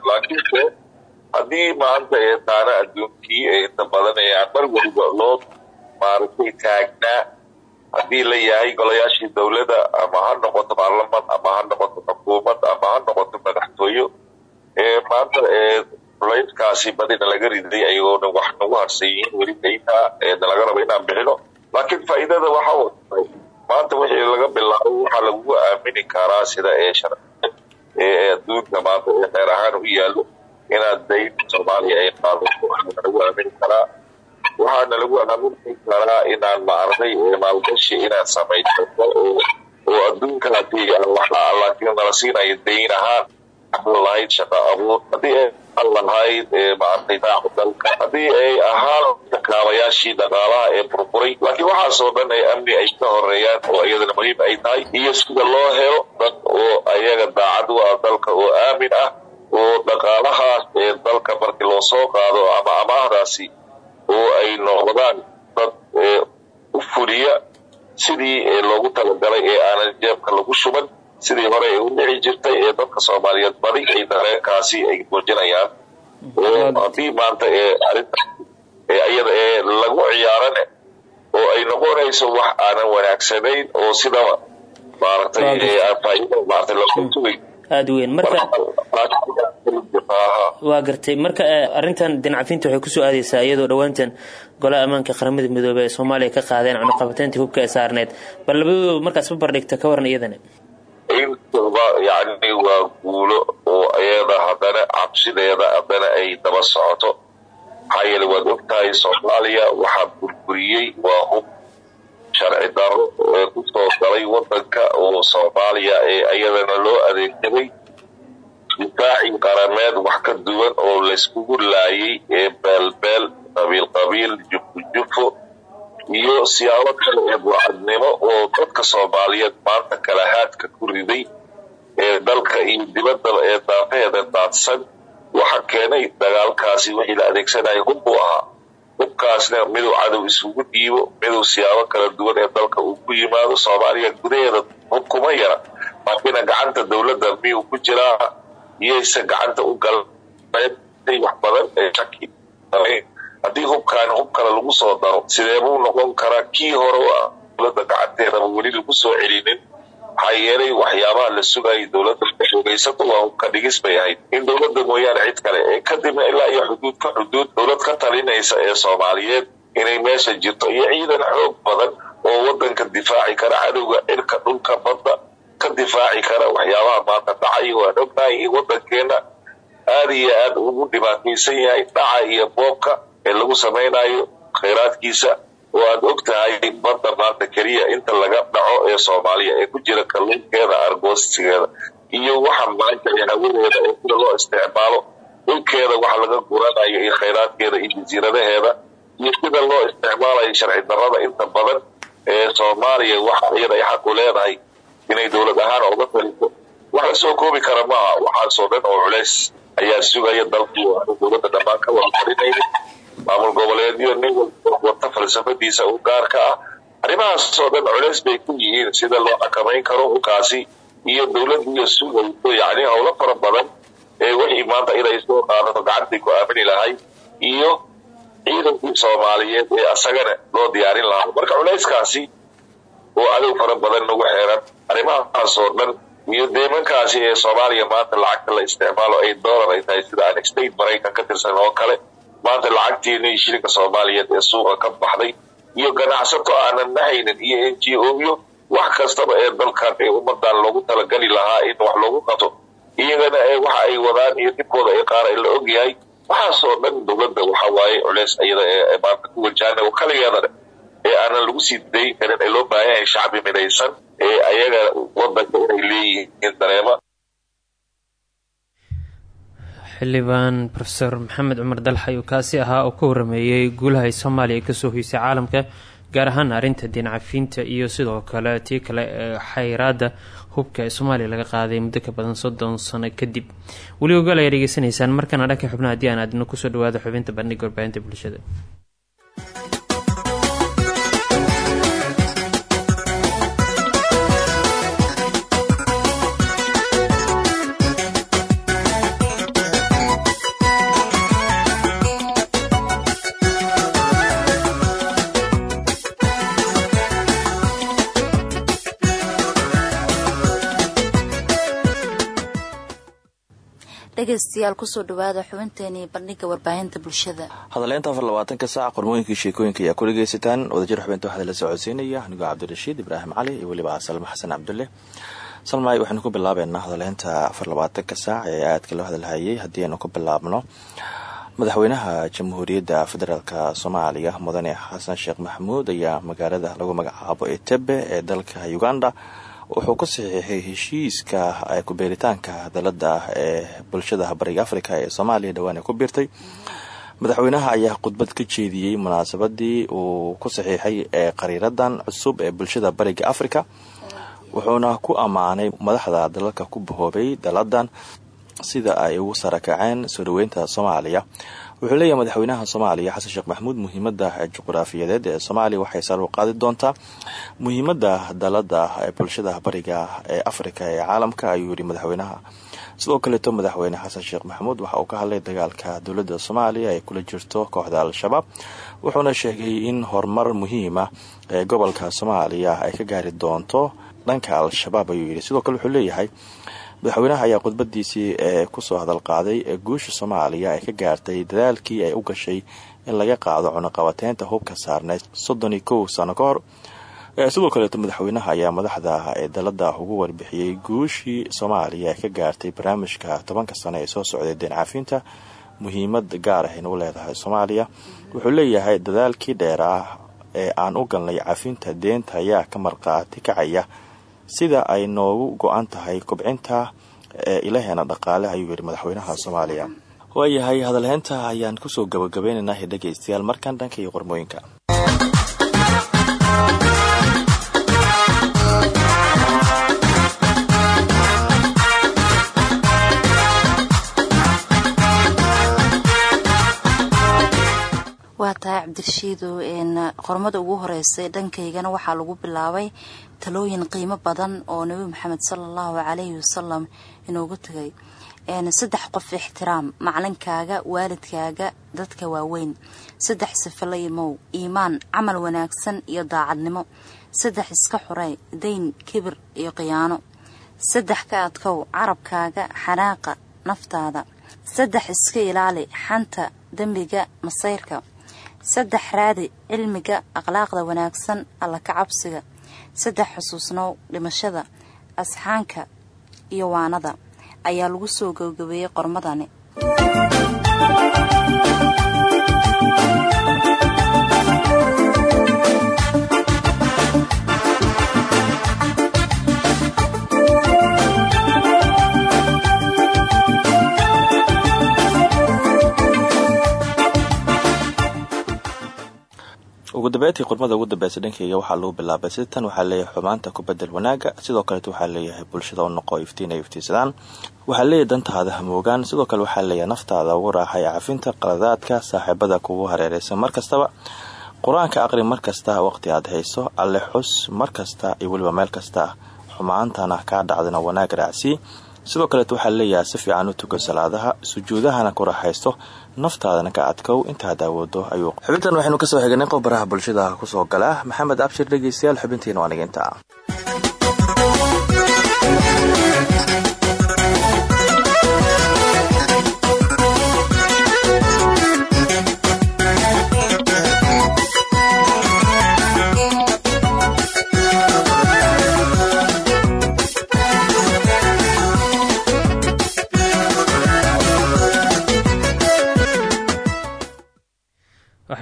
laakiinse haddii maanta ee taana adduunkii ee inta badan ee aan mar waliba loo maaragtay taagnaa haddii la yahay golayaashii dowladda ama ha noqoto baarlaman ama ha noqoto xukuumad ama ha noqoto madaxtooyo ee maanta ee culayskaasi badina laga riday ayagoona wax nagu harsan yihiin weli daynta nalaga rabo inaan bixino laakiin faa'iidada waxa maanta wixii laga bilaabo waxaa lagu aamini karaa sida ee sharciyeed ee adduunka maanta ee xeer ahaan u yaallo inaad dayn soomaaliya ay qaadato. Waxaana lagu aamini karaa waxaana lagu aamini karaa inaan maarday maalgashi inaan samaysano oo oo adduunka haddii laakiin nala siinayo dayn ahaan lahayd shaqo abuur. Haddii ay lahayd maaragtay daaca dalka. Haddii ay ahaan kaabayaashii dhaqaalaha ee burburay laakiin waxaasoo dhan ee amni ay ka horeeyaan oo iyadana muhiim ay tahay iyo sida loo helo dad oo ayaga daacad u ah dalka oo aamin ah oo dhaqaalahaas ee dalka markii loo soo qaado ama amaahdaasi oo ay noqdaan dad u fuliya sidii loogu talagalay ee aanan jeebka lagu shuban sidii hore ay u dhici jirtay ee dadka soomaaliyeed badi ay dareenkaasi ay muujinayaan. Haddii maanta ee arrinta iyada ee lagu ciyaarane oo ay noqonayso wax aanan wanaagsanayn oo sidaba maaragtay faa'iida maaragtay lagu tugay aada weyn. Marka waa gartay. Marka arrintan dinacafinta waxay ku soo aadeysaa iyadoo dhowaantan golaha ammaanka qaramada midoobey ee soomaaliya ka qaadeen cunuqabateyntii hubka ee saarneyd bal labadooda markaas barbardhigta ka waran iyadana intaba yacni waa guulo oo iyada haddana cabsideeda haddana ay daba socoto. Maxaa yeele waad ogtahay soomaaliya waxaa burburiyey waa hub sharci daro ee ku soo galay wadanka oo soomaaliya ee iyadana loo adeegsaday difaaci qarameed wax ka duwan oo layskugu laayay ee beelbeel qabiil qabiil jufo jufo iyo siyaabo kale ee burcadnimo oo dadka soomaaliyeed maanta kalahaadka ku riday ee dalka iyo dibaddaba ee daafeheeda daadsan waxa keenay dagaalkaasi wixii la adeegsanaya hub buu ahaa. Hubkaasna miduu cadow isugu dhiibo miduu siyaabo kala duwan ee dalka uu ku yimaado soomaaliya gudaheeda hub yara laakiina gacanta dowladda miyuu ku jiraa? Iyayse gacanta u galatay wax badan ee shaki haddii hubkaan hub kale lagu soo daro sidee buu noqon karaa? Kii hore u ah dowladda gacanteedaba weli lagu soo celinin. Maxaa yeelay waxyaabaha la sugayay dowladda xoogaysato waa hubka dhigis bay ahayd. In dowladda mooyaane cid kale ee kadibna ilaa iyo xuduud ka xuduud dowlad ka talinaysa ee soomaaliyeed inay meesha jirto iyo ciidan xoog badan oo wadanka difaaci kara cadowga cirka dhulka badda ka difaaci kara waxyaabaha maanta dhacay waan ognahay in wadankeena aada iyo aad ugu dhibaataysan yahay dhaca iyo boobka ee lagu samaynayo khayraadkiisa oo aad og tahay badda maanta keliya inta laga dhaco ee soomaaliya ee ku jira kalluunkeeda argoosigeeda iyo waxa maanta ee hawadeeda ee sida loo isticmaalo dhulkeeda waxa laga guranayo iyo khayraadkeeda iyo jasiiradaheeda iyo sida loo isticmaalayo sharci darrada inta badan ee soomaaliya waxa iyada ay xaq u leedahay inay dowlad ahaan uga taliso wax la soo koobi kara maaha waxaasoo dhan oo culays ayaa sugaya dalkii dowladda dhammaan ka wada talinayna maamul goboleedyo wata falsafadiisa u gaarka ah. Arrimahaasoo dhan culays bay ku yihiin sida loo xakamayn karo ukaasi iyo dowladdiiyo sugayso yacni howlo fara badan ee wixii maanta inay soo qaadato gacantii ku aamini lahay iyo ciidankii soomaaliyeed ee asagana loo diyaarin lahaa. Marka culayskaasi oo adow fara badan nagu xeeran arrimahaasoo dhan iyo deemankaasi ee soomaaliya maanta lacagta la isticmaalo ay doolar ay tahay sida an maraykan ka tirsan oo kale maanta lacagtiini shilinka soomaaliyeed ee suuqa ka baxday iyo ganacsato aanan nahaynin iyo n g wax kastaba ee dalkan ee ummadan loogu talagali lahaa in wax loogu qato iyagana waxa ay wadaan iyo dibkooda ay qaar la ogyahay waxaasoo dhan dowladda waxa waaye culeys iyada ee maanta ku wajahana oo kaligeedana ee aanan lagu sii dayn karin ee loo baahan yahay shacbi midaysan ee ayaga wadanka inay xildhibaan rofeor maxamed cumar dalxay oo kaasi ahaa oo ka warameeyey guulaha ay soomaaliya ka soo hoysay caalamka gaar ahaan arrinta diin cafiinta iyo sidoo kale tii kale ee xayraada hubka ee soomaaliya laga qaaday muddo ka badan soddon sano kadib. Weli ogaal ayaa dhegeysanaysaan markana dhanka xubnaha haddii aan aadno ku soo dhawaada xubinta bandhiga warbaahinta bulshada dhegeystayaal ku soo dhawaada xubinteenii bandhiga warbaahinta bulshada. Hadaleynta afar labaatanka saac qormooyinkii sheekooyinka ayaa ku dhegeysataan. Wadajir xubinta waxaa la socodsiinaya anigoo cabdirashiid ibraahim cali iyo weliba salma xasan cabdulle. Salmaay waxaynu ku bilaabeynaa hadaleynta afar labaatanka saac ee aadka loo hadalhayay haddii aynu ku bilaabno madaxweynaha jamhuuriyadda federaalk soomaaliya mudane xasan sheekh maxamuud ayaa magaalada lagu magacaabo etebe ee dalka uganda wuxuu ku saxiixay heshiiska ku-beeritaanka dalada ee bulshada bariga afrika ee soomaaliya dhowaan ku biirtay. Madaxweynaha ayaa khudbad ka jeediyey munaasabadii uu ku saxiixay ee qariiradan cusub ee bulshada bariga afrika wuxuuna ku ammaanay madaxda dalalka ku bahoobay daladan sida ay ugu sarakaceen soo dhaweynta soomaaliya wuxuu leeyahay madaxweynaha soomaaliya xasan sheekh maxamuud muhiimada juqraafiyadeed ee soomaaliya waxay sar u qaadi doontaa muhiimada dalada ee bulshada bariga ee afrika ee caalamka ayuu yihi madaxweynaha. Sidoo kaleeto madaxweyne xasan sheekh maxamuud waxa uu ka hadlay dagaalka dowladda soomaaliya ay kula jirto kooxda al-shabaab wuxuuna sheegay in horumar muhiima ee gobolka soomaaliya ay ka gaari doonto dhanka al-shabaab ayuu yihi sidoo kale wuxuu leeyahay madaxweynaha ayaa khudbadiisii ee ku soo hadal qaaday ee guusha soomaaliya ay ka gaartay dadaalkii ay u gashay in laga qaado cunaqabateynta hubka saarneyd soddon iyo kow sano ka hor. Sidoo kaleeto madaxweynaha ayaa madaxda ee dalada ugu warbixiyey guushii soomaaliya ay ka gaartay barnaamijka tobanka sano ee soo socday deen cafinta muhiimad gaar ah aynu u leedahay soomaaliya. Wuxuu leeyahay dadaalkii dheer ah ee aan u galnay cafinta deenta ayaa ka marqaati kacaya sida ay noogu go-an tahay kobcinta ee ilaheena dhaqaale ayuu yihi madaxweynaha soomaaliya. Waayahay hadalheynta ayaan ku soo gabagabeynaynaa dhegeystayaal markan dhanka iyo qormooyinka tahay cabdirashiidow qormada ugu horeysay dhankaygana waxaa lagu bilaabay talooyin qiimo badan oo nebi maxamed sala allahu calayhi wasalam inoogu tegay saddex qof ixtiraam macalinkaaga waalidkaaga dadka waaweyn. Saddex sifala iimaan camal wanaagsan iyo daacadnimo. Saddex iska xurey dayn kibir iyo khiyaano. Saddex ka adkow carabkaaga xanaaqa naftaada. Saddex iska ilaali xanta dembiga masayrka saddex raadi cilmiga akhlaaqda wanaagsan alla ka cabsiga. Saddex xusuusnow dhimashada asxaanka iyo waanada. Ayaa lagu soo gabagabeeyey qormadani ugu dambeyntii qormada ugu dambeysa dhankeyga waxaa lagu bilaabay sida tan waxaa leeyahay xumaanta ku wanaaga sidoo kaleet waxaa leeyahay bulshada u noqo iftiin ay iftiinsadaan waxaa leeyahay dantaada hamoogaan sidoo kale waxaa leeyahay naftaada ugu raaxay cafinta qaladaadka saaxiibada kugu hareereysa markastaba qur'aanka aqri markasta waqti aad hayso alle xus markasta iyo weliba meel kasta xumaantana kaa dhacdana wanaag raacsii sidoo kaleet waxaa leeyahay si fiican u tuko salaadaha sujuudahana ku raaxaysto naftaadana ka adkow intaad awoodo ayuu xubintan waxaynu ka soo xiganay qof baraha bulshada ku soo gala. Maxamed abshir dhegeystayaal xubintiina waa niginta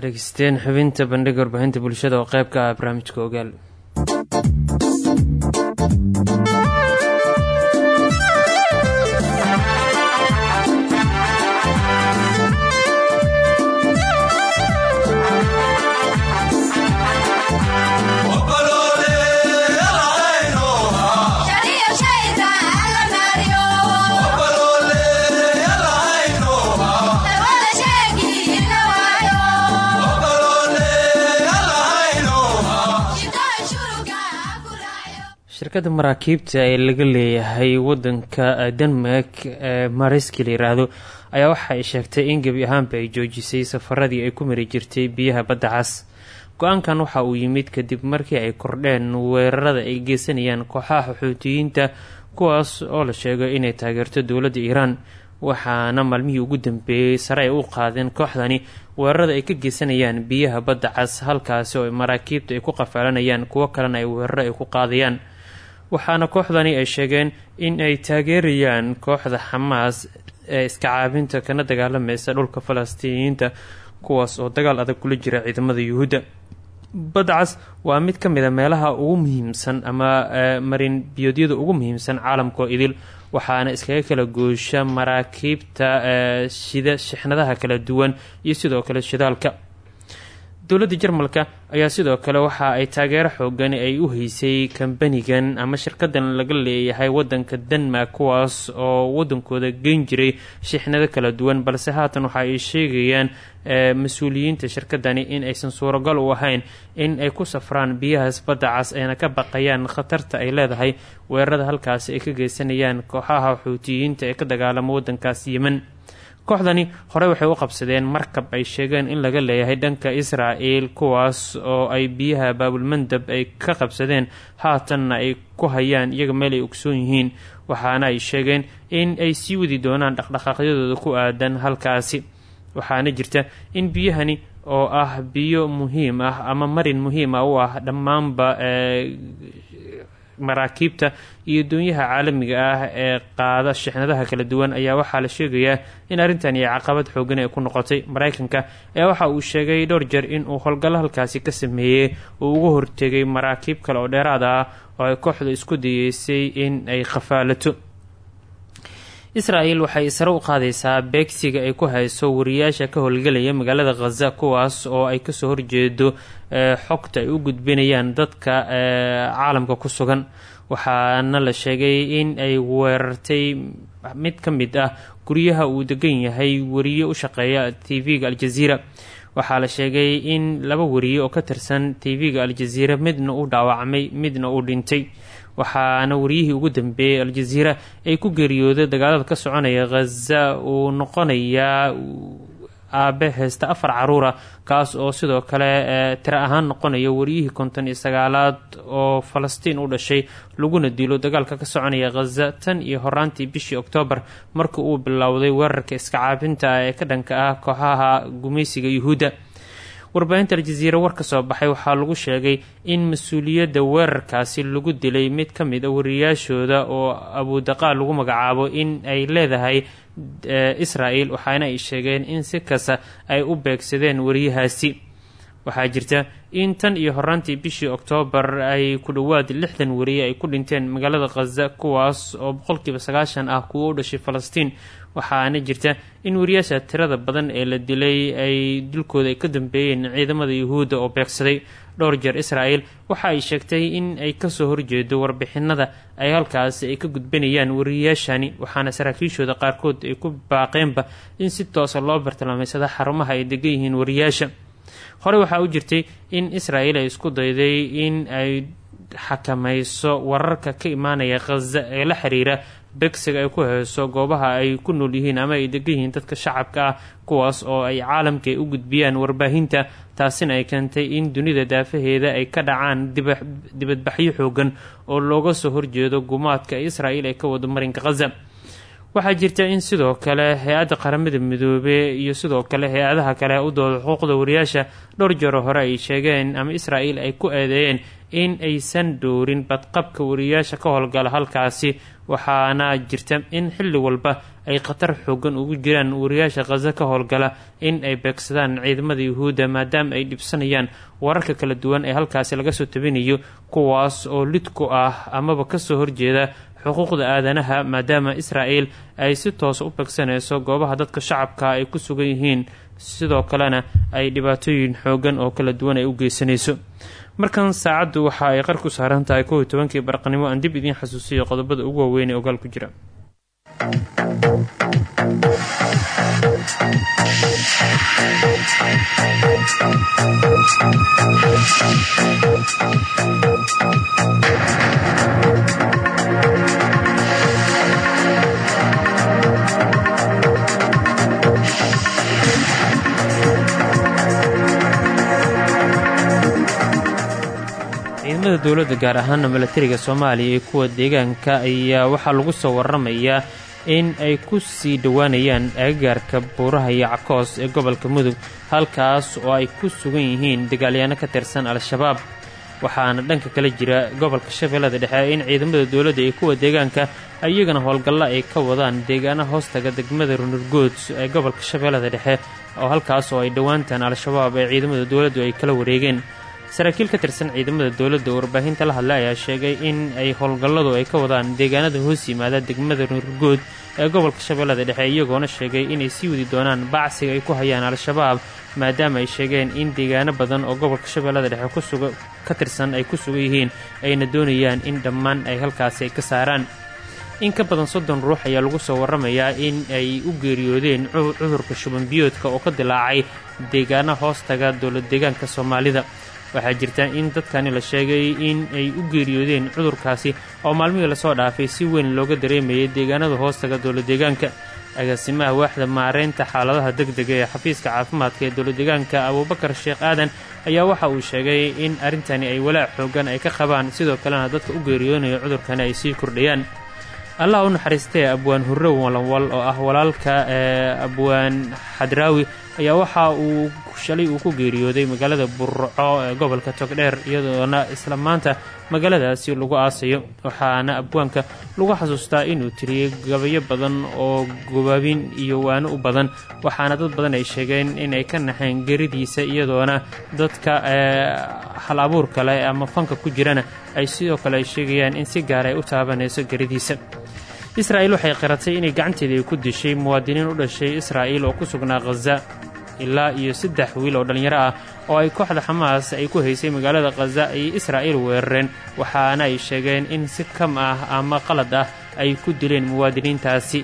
dhegeysteen xubinta bandhiga warbaahinta bulshada oo qayb ka ah barnaamijka ogaal shirkadda maraakiibta ee laga leeyahay wadanka denmark ee mariski la yiraahdo ayaa waxa ay sheegtay in gebi ahaanba ay joojisay safaradii ay ku mari jirtay biyaha badda cas. Go'aankan waxa uu yimid kadib markii ay kordheen weerarada ay geysanayaan kooxaha xuutiyiinta kuwaas oo la sheego inay taageerto dowladda iiraan. Waxaana maalmihii ugu dambeeyey sare ay u qaadeen kooxdani weerarada ay ka geysanayaan biyaha badda cas halkaasi oo maraakiibta ay ku qafaalanayaan kuwo kalena ay weeraro ay ku qaadayaan waxaana kooxdani ay sheegeen in ay taageerayaan kooxda xamaas ee iska caabinta kana dagaalamaysa dhulka falastiiniyiinta kuwaas oo dagaal adag kula jira ciidamada yuhuudda. Badcas waa mid ka mid a meelaha ugu muhiimsan ama marin biyoodyada ugu muhiimsan caalamkao idil waxaana iskaga kala goosha maraakiibta shida shixnadaha kala duwan iyo sidoo kale shidaalka dowladda jarmalka ayaa sidoo kale waxa ay taageero xoogani ay u heysay kambanigan ama shirkadan laga leeyahay wadanka denmark kuwaas oo wadankooda geyn jiray shixnado kala duwan. Balse haatan waxa ay sheegayaan mas'uuliyiinta shirkadani in aysan suuragal u ahayn in ay ku safraan biyahaas badda cas ayna ka baqayaan khatarta ay leedahay weerarada halkaasi ay ka geysanayaan kooxaha xuutiyiinta ee ka dagaalama wadankaas yemen kooxdani horey waxay u qabsadeen markab ay sheegeen in laga leeyahay dhanka israa'el kuwaas oo ay biyaha baabulmandab ay ka qabsadeen. Haatanna ay ku hayaan iyaga meel ay ogsoon yihiin. Waxaana ay sheegeen in ay sii wadi doonaan dhaqdhaqaaqyadooda ku aadan halkaasi. Waxaana jirta in biyahani oo ah biyo muhiim ah ama marin muhiim ah u ah dhammaanba maraakiibta iyo doonyaha caalamiga ah ee qaada shixnadaha kala duwan ayaa waxaa la sheegayaa in arrintan iyo caqabad xoogan ay ku noqotay. Maraykanka ayaa waxa uu sheegay dhowr jeer in uu howlgallo halkaasi ka sameeyey uu uga hortegay maraakiib kale oo dheeraad ah oo ay kooxda isku dayeysay in ay khafaalato. Isra-el waxay sare u qaadaysaa beegsiga ay ku hayso wariyaasha ka howlgelaya magaalada khaza kuwaas oo ay ka soo horjeedo xogta ay u gudbinayaan dadka caalamka ku sugan. Waxaana la sheegay in ay weerartay mid ka mid ah guryaha uu degan yahay wariye u shaqeeya t v-ga aljaziira waxaa la sheegay in laba wariye oo ka tirsan t v-ga aljaziira midna uu dhaawacmay midna uu dhintay. Waxaana wariyihii ugu dambeeyey aljaziira ay ku geeriyooday dagaalada ka soconaya khaza uu noqonayaa aabe heysta afar caruura kaas oo sidoo kale tiro ahaan noqonaya wariyihii konton iyo sagaalaad oo falastiin u dhashay laguna dilo dagaalka ka soconaya khaza tan iyo horaantii bishii oktoobar markii uu bilowday weerarka iska caabinta ee ka dhanka ah kooxaha gumaysiga yuhuudda. Warbaahinta aljaziira war ka soo baxay waxaa lagu sheegay in mas'uuliyadda weerarkaasi lagu dilay mid ka mid a wariyaashooda oo abudaqaal lagu magacaabo in ay leedahay isra-el ay sheegeen in si kasta ay u beegsadeen wariyahaasi. Waxaa jirta in tan iyo horaantii bishii oktoobar ay ku dhowaad lixdan wariye ay ku dhinteen magaalada khaza kuwaas oo boqolkiiba sagaashan ah kuwa u dhashay falastiin. Waxaana jirta in wariyaasha tirada badan ee la dilay ay dilkooda ka dambeeyeen ciidamada yuhuudda oo beegsaday dhowr jeer israel waxa ay sheegtay in ay ka soo horjeedo warbixinada ay halkaasi ay ka gudbanayaan wariyaashani waxaana saraakiishooda qaarkood ay ku baaqeenba in si toosa loo bartilmaameysada xarumaha ay degan yihiin wariyaasha hore waxaa u jirtay in israel ay isku dayday in ay xakamayso wararka ka imaanaya khaza ee la xiriira begsiga ay ku heyso goobaha ay ku nool yihiin ama ay degan yihiin dadka shacabka ah kuwaas oo ay caalamka ay u gudbiyaan warbaahinta taasina ay keentay in dunida daafaheeda ay ka dhacaan dibadbaxyo xoogan oo looga soo horjeedo gumaadka israel ay ka wado marinka khaza waxaa jirta in sidoo kale hay'adda qaramada midoobe iyo sidoo kale hay'adaha kale u dooda xuquuqda wariyaasha dhowr jeero hore ay sheegeen ama israel ay ku eedeeyeen in aysan dhowrin badqabka wariyaasha ka howlgala halkaasi waxaana jirta in xilli walba ay khatar xoogan ugu jiraan wariyaasha khaza ka howlgala in ay beegsadaan ciidamada yuhuudda maadaama ay dhibsanayaan wararka kala duwan ee halkaasi laga soo tabinayo kuwaas oo lid ku ah amaba ka soo horjeeda xuquuqda aadanaha maadaama israel ay si toosa u beegsanayso goobaha dadka shacabka ay ku sugan yihiin. Sidoo kalena ay dhibaatooyin xoogan oo kala duwan ay u geysanayso. Markan saacaddu waxa ay qar ku saaran tahay kow aan dib idiin xasuusiyo qodobada ugu waaweyn ee ogaal ku jira ciidamada dowladda gaar ahaana milatariga soomaaliya iyo kuwa deegaanka ayaa waxaa lagu soo waramayaa in ay ku sii dhowaanayaan agagaarka buuraha iyo cakoos ee gobolka mudug halkaas oo ay ku sugan yihiin dagaalyaano ka tirsan al-shabaab. Waxaana dhanka kale jira gobolka shabeellada dhexe in ciidamada dowladda iyo kuwa deegaanka iyagana howlgalla ay ka wadaan deegaana hoostaga degmada runurgood ee gobolka shabeellada dhexe oo halkaas oo ay dhowaantan al-shabaab ee ciidamada dowladdu ay kala wareegeen saraakiil ka tirsan ciidamada dowladda warbaahinta la hadlay ayaa sheegay in ay howlgalladu ay ka wadaan deegaanada hoos yimaada degmada runurgood ee gobolka shabeellada dhexe iyagoona sheegay inay sii wadi doonaan bacsiga ay ku hayaan al-shabaab maadaama ay sheegeen in deegaano badan oo gobolka shabeellada dhexe kusuga ka tirsan ay ku sugan yihiin ayna doonayaan in dhammaan ay halkaasi ka saaraan. In ka badan soddon ruux ayaa lagu soo waramayaa in ay u geeriyoodeen cudurka shubanbiyoodka oo ka dilaacay deegaana hoostaga dowlad deegaanka soomaalida waxaa jirta in dadkani la sheegay in ay u geeriyoodeen cudurkaasi oo maalmihii la soo dhaafay si weyn looga dareemayay deegaanada hoostaga dowladdeegaanka. Agaasimaha waaxda maareynta xaaladaha deg dega ee xafiiska caafimaadka ee dowladdeegaanka abuubakar sheekh aadan ayaa waxa uu sheegay in arrintani ay walaac xoogan ay ka qabaan sidoo kalena dadka u geeriyoonaya cudurkani ay sii kordhayaan allah u naxariistee abwaan hurrow walanwal oo ah walaalka abwaan xadraawi ayaa waxa uu shalay uu ku geeriyooday magaalada burco ee gobolka togdheer iyadoona isla maanta magaaladaasi lagu aasayo. Waxaana abwaanka lagu xasuustaa inuu tiriyey gabayo badan oo gobaabin iyo waano u badan. Waxaana dad badan ay sheegeen inay ka naxeen geeridiisa iyadoona dadka hal abuur kale ama fanka ku jirana ay sidoo kale ay sheegayaan in si gaar ay u taabanayso geeridiisa israa'il waxay qiratay inay gacanteeda ay ku dishay muwaadiniin u dhashay israa'iil oo ku sugnaa khaza ilaa iyo saddex wiil oo dhallinyaro ah oo ay kooxda xamaas ay ku haysay magaalada khaza ay israa'iil weerareen waxaana ay sheegeen in si kam ah ama qalad ah ay ku dileen muwaadiniintaasi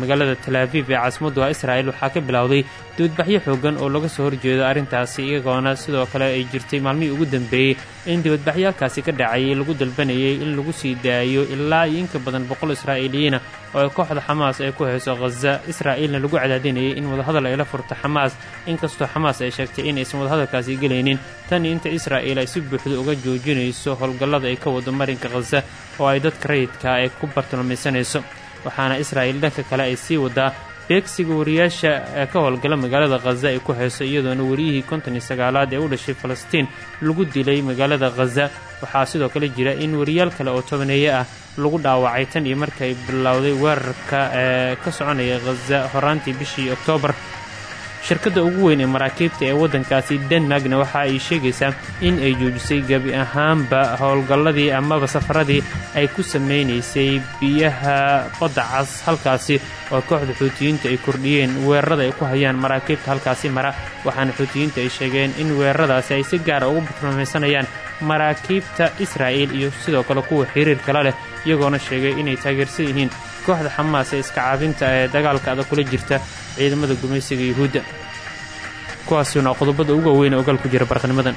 magaalada talaabiib ee caasimaddu ah israa'il waxaa ka bilowday dibadbaxyo xoogan oo laga soo horjeedo arrintaasi iyagoona sidoo kale ay jirtay maalmihii ugu dambeeyey in dibadbaxyo halkaasi ka dhacayay lagu dalbanayay in lagu sii daayo ilaa iyo inka badan boqol israa'iiliyiina oo kooxda xamaas ay ku hayso khaza israa'iilna lagu cadaadinayay in wadahadal ay la furto xamaas inkastoo xamaas ay sheegtay in aysan wadahadalkaasi gelaynin. Tan inta israa'iil ay si buuxda uga joojinayso howlgallada ay ka wado marinka khaza oo ay dadka rayidka ay ku bartilmaamaysanayso waxaana israa'iil dhanka kale ay sii wadaa beegsiga wariyaasha ee ka howlgala magaalada khaza ay ku hayso iyadoona wariyihii konton iyo sagaalaad ee u dhashay falastiin lagu dilay magaalada khaza waxaa sidoo kale jira in wariyaal kale oo tobaneeye ah lagu dhaawacay tan iyo markay bilowday weerarka ee ka soconaya khaza horaantii bishii oktoobar shirkadda ugu weyn ee maraakiibta ee waddankaasi denmarkna waxa ay sheegaysaa in ay joojisay gebi ahaanba howlgalladii amaba safaradii ay ku samaynaysay biyaha badda cas halkaasi oo kooxda xuutiyiinta ay kordhiyeen weerarada ay ku hayaan maraakiibta halkaasi mara waxaana xuutiyiinta ay sheegeen in weeraradaasi ay si gaara ugu bartilmaamaysanayaan maraakiibta israa'il iyo sidoo kale kuwa xiriirkala leh iyagoona sheegay inay taageersan yihiin kooxda xamaas ee iska caabinta ee dagaalka adag kula jirta ciidamada gumaysiga yuhuudda. Kuwaasuna qodobada ugu waaweyn ee ogaal ku jira barqanimadan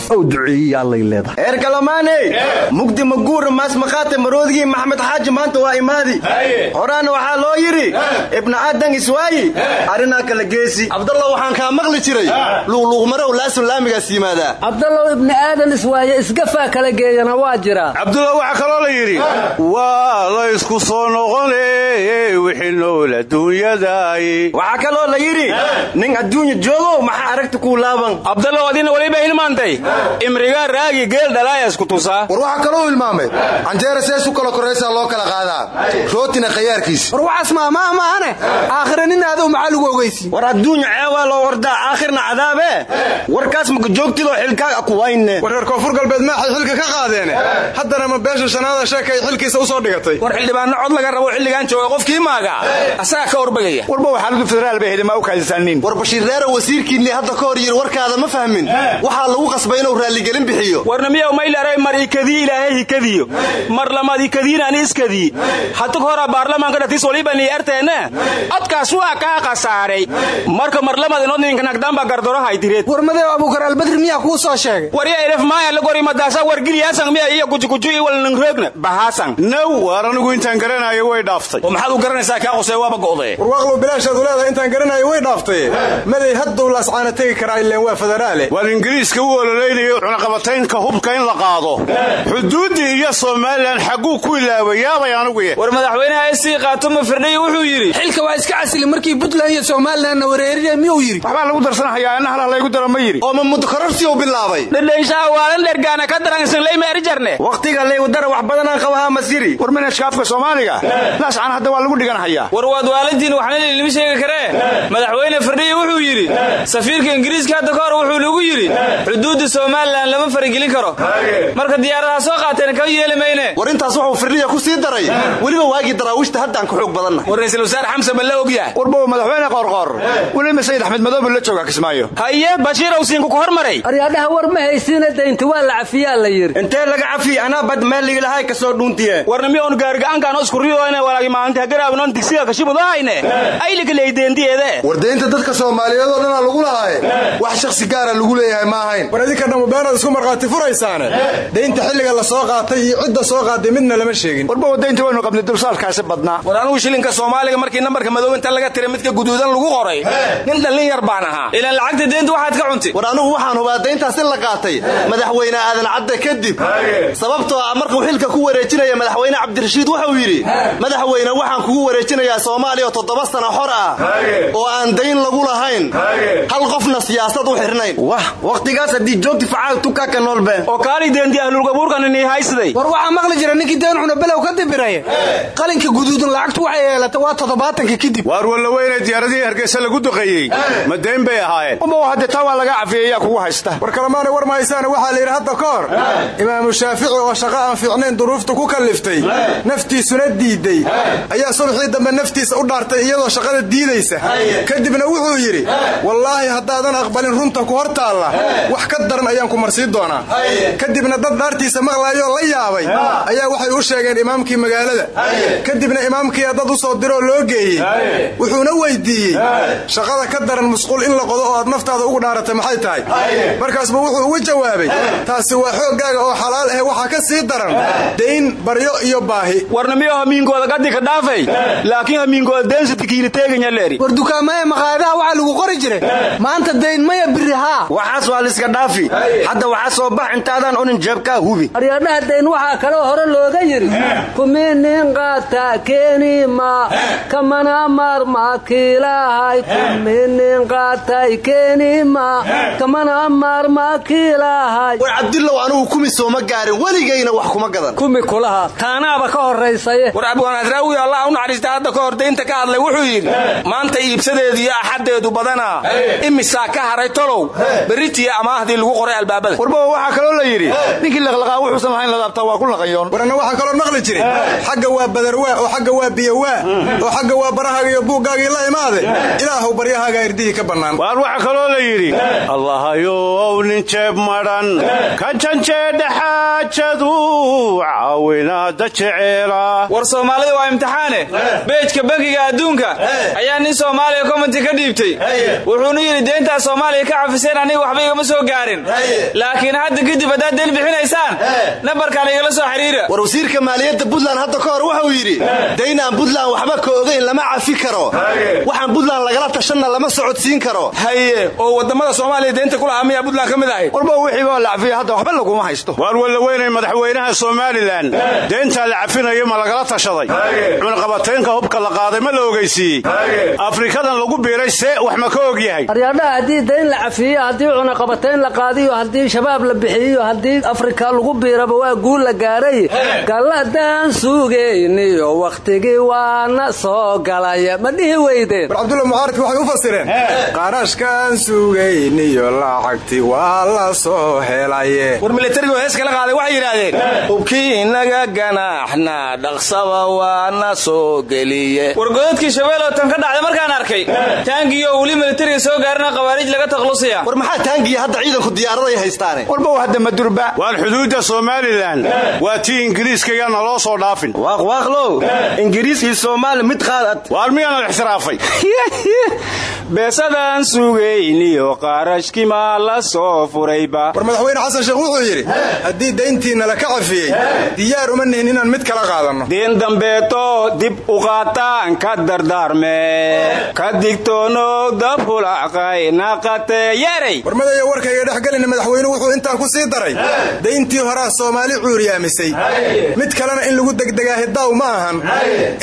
ow duceeyiya allay leedahay. Eer kalamaane mugdi maguura maas maqaate maroodgii maxmed xaaji maanta waa imaadi. Horaana waxaa loo yidhi ibna aadan iswaayi arrinaa kala geesi. Cabdallah waxaan kaa maqli jiray. Luuqluuqmarow laasun laamigaas yimaadaa cabdallow ibni aadan iswaaye isgafaa kala geeyana waa jiraa cabdullah waxaa kaloo la yidhi waa laysku soo noqone wixii nool adduunyadaay waxaa kaloo la yidhi nin adduunya joogow maxaa aragta kuu laaban? Cabdallow adina waliba hilmaantay imrigaa raagi geel dhalaayas ku tusaa war waxaa kaloo hilmaamay canjeera sees u kala koraysaa loo kala qaadaa rootina khayaarkiis war waxaas maamaha maahane aakhira nin aadow maxaa lagu ogeysi. War adduunya ceewaa loo ordaa aakhirna cadaabe warkaas maka joogtidoo xilkaaga kuwayne. War reer koonfur galbeed maaxay xilka ka qaadeene haddana ma beesha shanaada sheekay xilkiisa u soo dhigatay. War xildhibaanno cod laga rabo xilligaan jooga qofkii maaga. Asaga ka horbagaya warba waxaaladu federaal bay heli ma u kaadisanin war bashiir reera wasiirkiinni hadda ka hor yiri warkaada ma fahmin. Waxaa lagu qasbay inuu raalligelin bixiyo. Warna miyaw maylaray mar ikadii ilaahay hikadiyo mar lamaad ikadiinaan iskadii. Hata ka hora baarlamaanka dhatis walibani erteene codkaas waa kaa khasaaray. Marka mar lamad inoo ninkanagdaanba gardoro haydireed war madew abuukar albadri miyaa kuu soo sheegay? Warya elef maaya lagori madaasa wargiliyaasan miya iyo gujuguju iyo walnangroogna bahaasan naw waar anigu intaan garanayo way dhaaftay. Oo maxaad u garanaysaa kaa qosee waaba go'dee warwaaqlow bilaashaad u leedahay intaan garanayo way dhaaftay. Maday haddow laascaana tegi karaa ileen waa federaale. Waar ingiriiska u ololeynayo cunaqabataynka hubka in la qaado. Xuduuddii iyo somalilan xagguu ku ilaaway yaabay anuguye war madaxweynaha isii qaatuma firdhiy wuxuu yidhi xilka waa iska casili markii puntland iyo somalilanna wareerina miyuu yidhi. Waxbaa lagu darsanahayaa ina halah laygu dara ma yidhi. Oo ma mudakororsi u bilaabay? Dhedhenshaha waalan dhergaana ka daransan leymeeri jarne. Wakhtiga leywdara wax badanaan qabahaa masiri war manhajka afka soomaaliga? Laascan hadda waa lagu dhiganhayaa war waad waalantiin waxna lilima sheegi karee madaxweyne firdhiyi wuxuu yidhi safiirka ingiriiska hadda ka hor wuxuu nagu yidhi xuduudda somalilan lama faragelin karo. Marka diyaaradaha soo qaateen kama yeeli mayne. War intaas wuxuu firdhiya ku sii daray. Weliba waagii daraawiishta haddaan ku xoog badanna war ra'iisul wasaare xamse ma la ogyahay warba madaxweyne qoorqoor weliba sayid axmed madoobe la jooga kismaayo? Haye bashiir awsiinku ku hormaray. Aryaadhaha war ma haysiina daynta waa la cafiyaa la yidhi. Intee laga cafiy anaa bad meeligi lahay ka soo dhuuntiye. Warna miyoon gaarigacankaan iskuriyoone walaagi maalinta garaabnon digsiga kashibudahayne aylikaleydeendiyeede war deynta dadka soomaaliyeed oo dhanaa lagu lahaaye wax shakhsi gaara lagu leeyahay ma ahayn dhammu beenaad isku markhaati furaysaane. Deynta xilliga la soo qaatay iyo cidda soo qaaday midna lama sheegin. Warba daynta waynu qabnay dulsaalkaasi badnaa. War anugu shilinka soomaaliga markii nambarka madow inta laga tiray midka guduudan lagu qoray. Nin dhallin yar baan ahaa. Ilaan lacagta deynta waxaad ka cuntay war anugu waxaan hubaa dayntaas in la qaatay. Madaxweyne aadan cadde kadib. Sababtoo ah markuu xilka ku wareejinaya madaxweyne cabdirashiid wuxuu yidhi madaxweyne waxaan kugu wareejinayaa soomaaliya oo toddoba sana xor ah oo aan dayn lagu lahayn. Hal qofna siyaasad u xirnayn. Wah wakhtigaas haddii joogti facaal tukaka noolbe. Oo kaali deenti ahlulgabuurkanini haysiday. War waxaa maqli jira ninkii deen cuna below ka dibiraye. Qalinka guduudan lacagtu waxay yeelata waa toddobaatanka kadib. Waar wallaweyne diyaaradihii hargeysa lagu duqeeyey. Ma dayn bay ahaayeen. Umow hadde taa waa laga cafiyeyaa kugu haysta. War kalemaana war mahaysaana waxaa la yidhi hadda ka hor. Imaamu shaafici oo shaqo aan fiicnayn duruufta ku kalliftay. Naftiisuna diidday ayaa subxii dambe naftiisa u dhaartay iyadoo shaqada diidaysa. Kadibna wuxuu yidhi wallaahi haddaadan aqbalin runta ku hor taalla. Wax ka daran ayaan ku marsii doonaa kadibna dad dhaartiisa maqlaayoo la yaabay. Ayaa waxay u sheegeen imaamkii magaalada. Kadibna imaamkiia dad u soo diroo loo geeyey. Wuxuuna weyddiiyey shaqada ka daran musqul in la qodo oo aad naftaada ugu dhaaratay maxay tahay? Markaasba wuxuu ugu jawaabay taasi waa xooggaaga oo xalaal ah waxaa ka sii daran. Dayn baryo iyo baahi. Warnamiyo hamiinkooda gaddi ka dhaafay. Laakiin hamiinkooda deensikiina teeganya leeri. War dukaamaya maqaayadaha waxaa lagu qori jiray. Maanta dayn maya biri haa. Waxaas waa liska dhaafi hadda waxaa soo bax intaadan unin jeebkaa hubi. Aryadhaha dayn waxaa kaloo hore looga yidhi kuminin qaata keenima kamana maarma kiilahay kuminin qaatay keenima kamana maarma kiilahay. War cabdillow anugu kumi sooma gaarin weligayna wax kuma gadan. Kumi kulaha taanaaba ka horraysaye war abwaanadraawi allah u naxariista hadda ka hor daynta ka hadlay wuxuu yidhi maanta iibsadeedu iyo axaddeedu badanaa imisaa ka haray tolow berritiya amaahdii lagu qoray albaabada. Warbawa waxaa kaloo la yidhi ninkii laqlaqaa wuxuusan lahayn ladaabtaa waa ku laqayoon. Waranna waxaa kaloo maqli jiray xagga waa badarwaa oo xagga waa biyowaa oo xagga waa barahaaga iyo buuggaagii la imaade. Ilaahuw baryahaaga irdihii ka bannaan. Waar waxaa kaloo la yidhi allahayow nin jeeb madhan ka janjeedha xaajadu caawinaada jeceela. War soomaalida waa imtixaane. Beejka bangiga adduunka ayaa nin soomaaliya commenti ka dhiibtay. Wuxuuna yidhi deyntaas soomaaliya ka cafiseen aniga waxba igama soo gaarin laakiin hadda kadib haddaad deen bixinaysaan nambarkaan igala soo xiriira. War wasiirka maaliyadda buntland hadda ka hor wuxuu yidhi daynaan buntland waxba ka ogayn lama cafi karo. Waxaan buntland lagala tashanna lama socodsiin karo. Haye. Oo waddamada soomaaliya deynta ku lahaa miyaa buntland ka mid ahayd warba wixii baa la cafiya hadda waxba laguma haysto. Waar wallaweynay madaxweynaha somalilan. Deyntaa la cafinayo ma lagala tashaday. Cunaqabataynka hubka la qaaday ma la ogeysiiyey. Afrikadan lagu biiray see wax ma ka og yahay. Haddii dayn la cafiyo haddii cunaqabatayn la qaadiyo haddii shabaab la bixiyo haddii afrika lagu biiraba waa guul la gaaray. Galladaan sugayniyo wakhtigii waana soo galaya ma dhihi weydeen? War cabdulla mucaaridka waxay u fasireen. Qarashkaan sugayniyo lacagti waa la soo helaye war milatarigo hees kala qaaday waxay yidhaahdeen hubkii inaga ganaaxna dhaqsaba waana soo geliye. War godadkii shabeeloo tan ka dhacday markaan arkay taangiyo weli milatariga soo gaarina qabaariij laga taklusaya war maxaa taangiya hadda ciidanku diyaaraday haystaane. Warba hadda madurba. Waan xuduudda somalilan waa tii ingiriiska yaa naloo soo dhaafin. Waaqwaaqlow ingiriis iyo soomaali mid qaadad. Waar miyaanad ixtiraafay? <laughs> Beesadaan sugayniyo qarashkimaa la soo furayba. War madaxweyne xasan sheekh wuxuu yidhi haddii dayntiinna la ka cafiyey diyaar uma nihin inaan mid kala qaadanno. Deen dambeeto dib u qaataan ka dardaarme. Ka digtoonow dabhulaqay naqatee yeeray. Warmadayo warkayga dhexgelina madaxweynuhu wuxuu intaa ku sii daray dayntii horaa soomaali cuuriyaamisay mid kalena in lagu degdegaahi daaw ma ahan.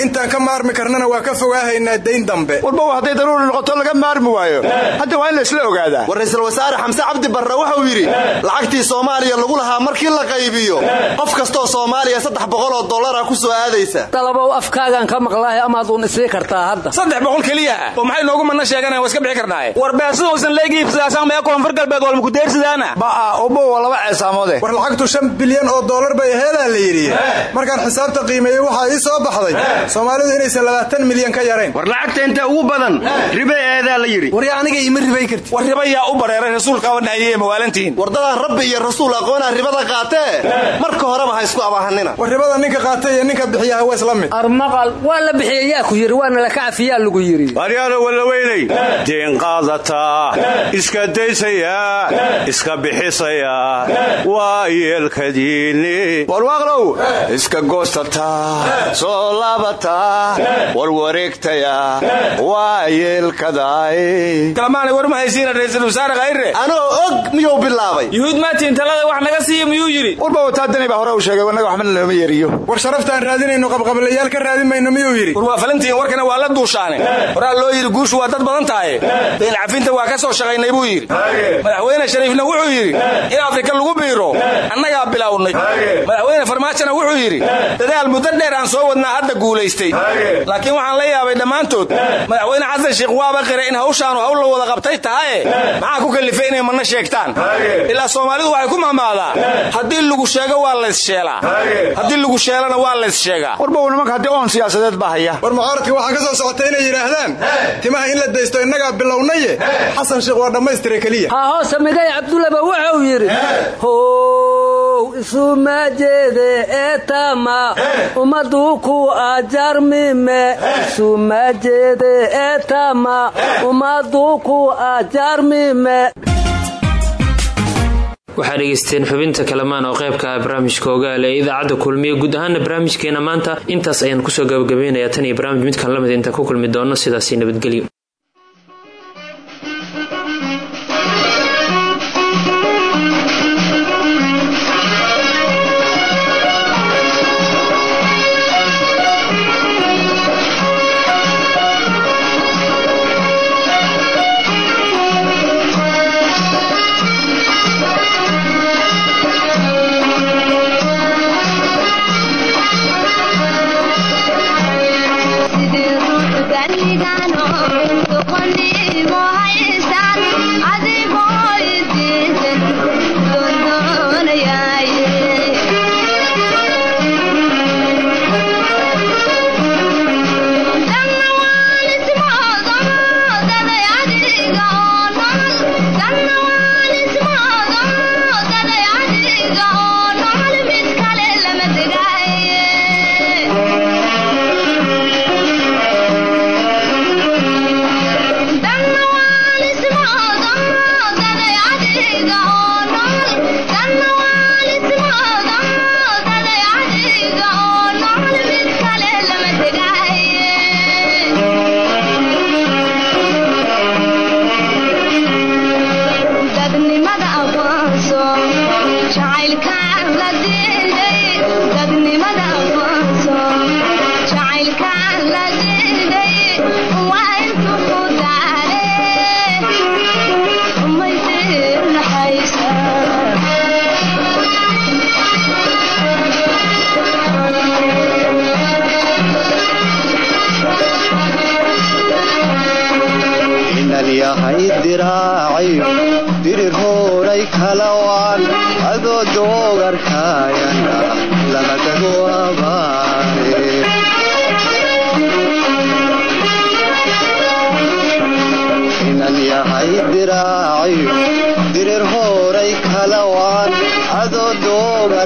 Intaan ka maarmi karnana waa ka fogaahaynaa dayn dambe. Warba hadday daruuri noqoto laga maarmi waayo. Hadda waa in la isla ogaadaa. War ra'iisul wasaare xamse cabdi barre wuxuu yidhi lacagtii soomaaliya lagu lahaa markii la qaybiyo qof kastoo soomaaliya saddex boqoloo dollara ku soo aadaysa. Dalabow afkaagaan ka maqlaahay amaaduun isii kartaa hadda. Saddex boqol keliya. Ah oo maxay noogu manna sheeganaya waa iska bixi karnaaye? War beesada uusan leegiibsadaasan mee koonfur galbeed walmakudeersidaana ba'a ubo waa laba ceesaamoode war lacagtu shan bilyan oo dollar bay aheedaa la yidhi. Markaan xisaabta qiimeeyey waxaa ii soo baxday. Soomaalidu inaysan labaatan milyan ka yarayn war lacagta inta ugu badan ribe eedaa la yidhi. Warya aniga ima ribay karti war riba yaa u bareeray rasuulka wadhahaye mawaalantihiin wardadaan rabbi iyo rasuul aqoonaa ribada qaatee. Marka horeba ha isku abaahanina war ribada ninka qaatay iyo ninka bixiyaha waa isla mid. Armaqal waa la bixiya yaa ku yidhi waana la ka cafiyaa lagu yidhi. Waryaalo wallaweynay deen qaadataa iska daysayaa iska bixisayaa waa yeelkadiinni warwaaqlow iska goostataa soo laabataa warwareegtayaa waa yeelkadaay kalamaanay war ma haysiina ra'iisul wasaare khayre. Anoo og miyuu bilaabay? Yuhuud maatiin talada wax naga siiya miyuu yidhi? Warba wataadani baa hore u sheegay wanaga waxba looma yeeriyo war sharaftaan raadinayno qabqablayaal ka raadin mayno miyuu yidhi? War waa falantiin warkana waa la duushaane. Horaa loo yidhi guushu waa dad badan tahay dayn cafinta waa ka soo shaqaynay buu yidhi. Madaxweyne shariifna wuxuu yidhi in afrika lagu biiro annagaa bilownay madaxweyne farmaajona wuxuu yidhi dadaal muddo dheer aan soo wadnaa hadda guulaystay. Laakiin waxaan la yaabay dhammaantood madaxweyne xasan sheikh waaba qira in hawshaanu hawl la wada qabtay tahaye maxaa ku kallifay inay manna sheegtaan? Ilaa soomaalidu waxay ku mahmaadaa. Haddii lagu sheego waa layssheelaa haddii lagu sheelana waa layssheegaa warbow nimanka haddii oon siyaasadeed baa haya. War mucaaradkii waxaa ka soo socotay inay yidhaahdaan timaha in la daysto innagaa bilownaye xasan sheekh waa dhammaystira keliya migay cabdullaba wuxuu yidhi how isuma jeede eetama ummadu ku ajarmime isuma jeede eetama ummadu ku ajarmime waxaa dhegaysteen xubinta kalamaan oo qaybka ah barnaamijka ogaal ee idaacadda kulmiye guud ahaana barnaamijkeena maanta intaas ayaan ku soo gabagabaynayaa tan iyo barnaamij midkan la mid intaan ku kulmi doono sidaasi nabadgelyo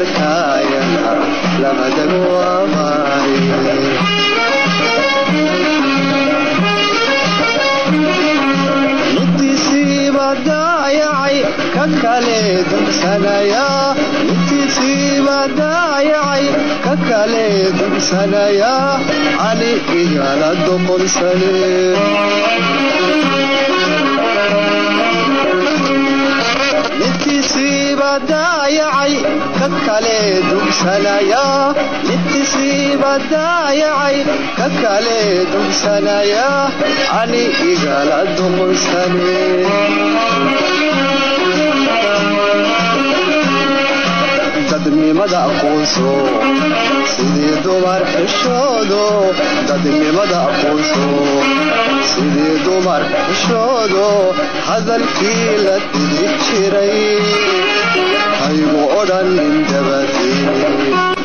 arkayana labadan waamay nutiisiiba daayacay ka kale dugsanayaa nutiisiiba daayacay ka kale dugsanayaa cali igala doqonsane ka daayacay ka kale dugsanaya jidkisiiba daayacay ka kale dugsanaya ani igala duqunsan dadnimada aqoonso sidii dumar xishoodo dadnimada aqoonso sidii dumar xishoodo hadalkii la dili jiray haygu odhanin dabadii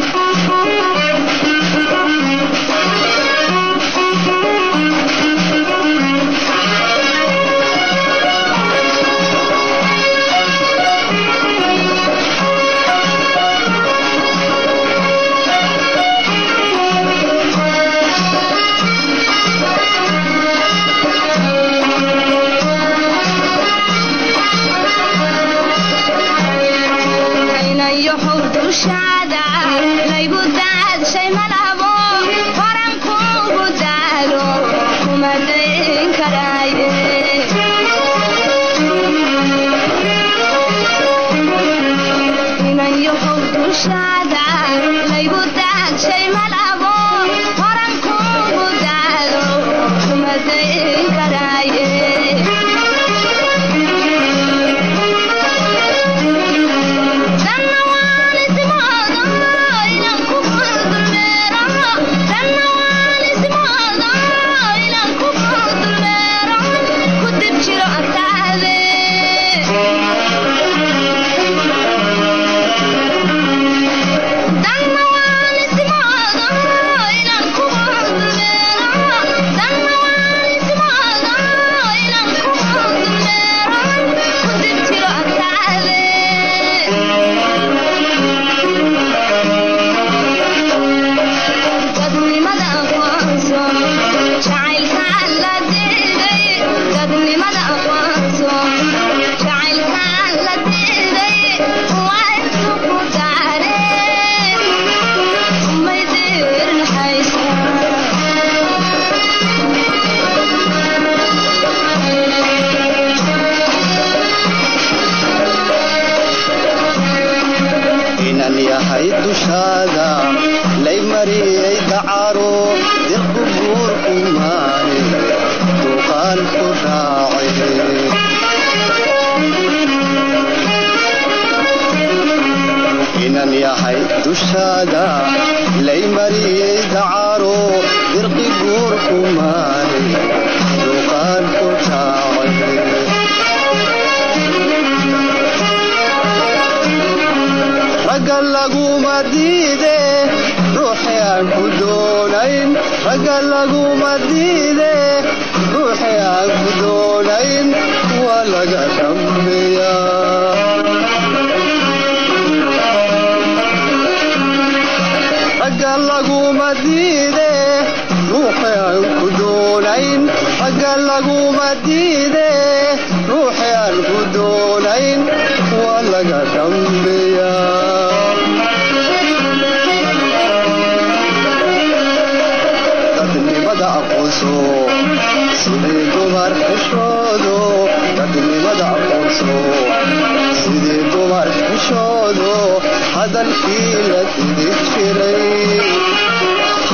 xishoodo hadalkii la didi jiray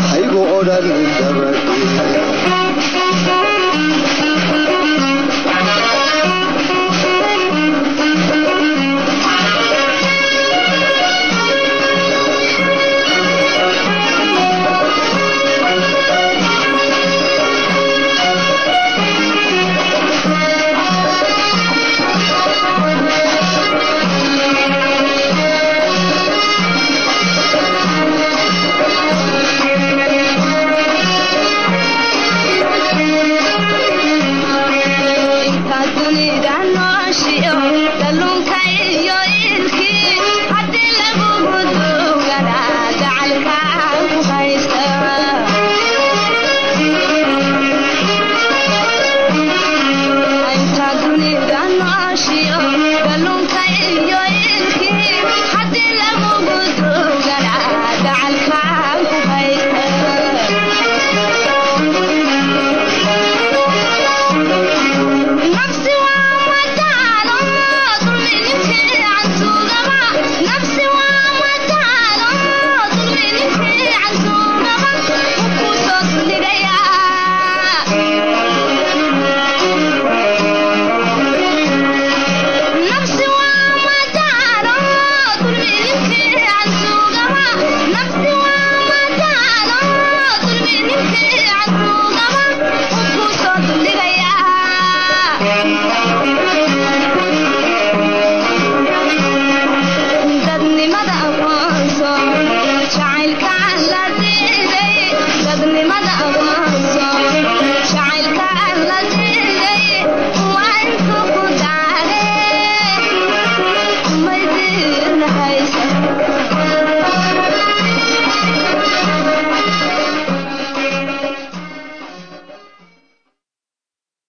haygu odhan dabadii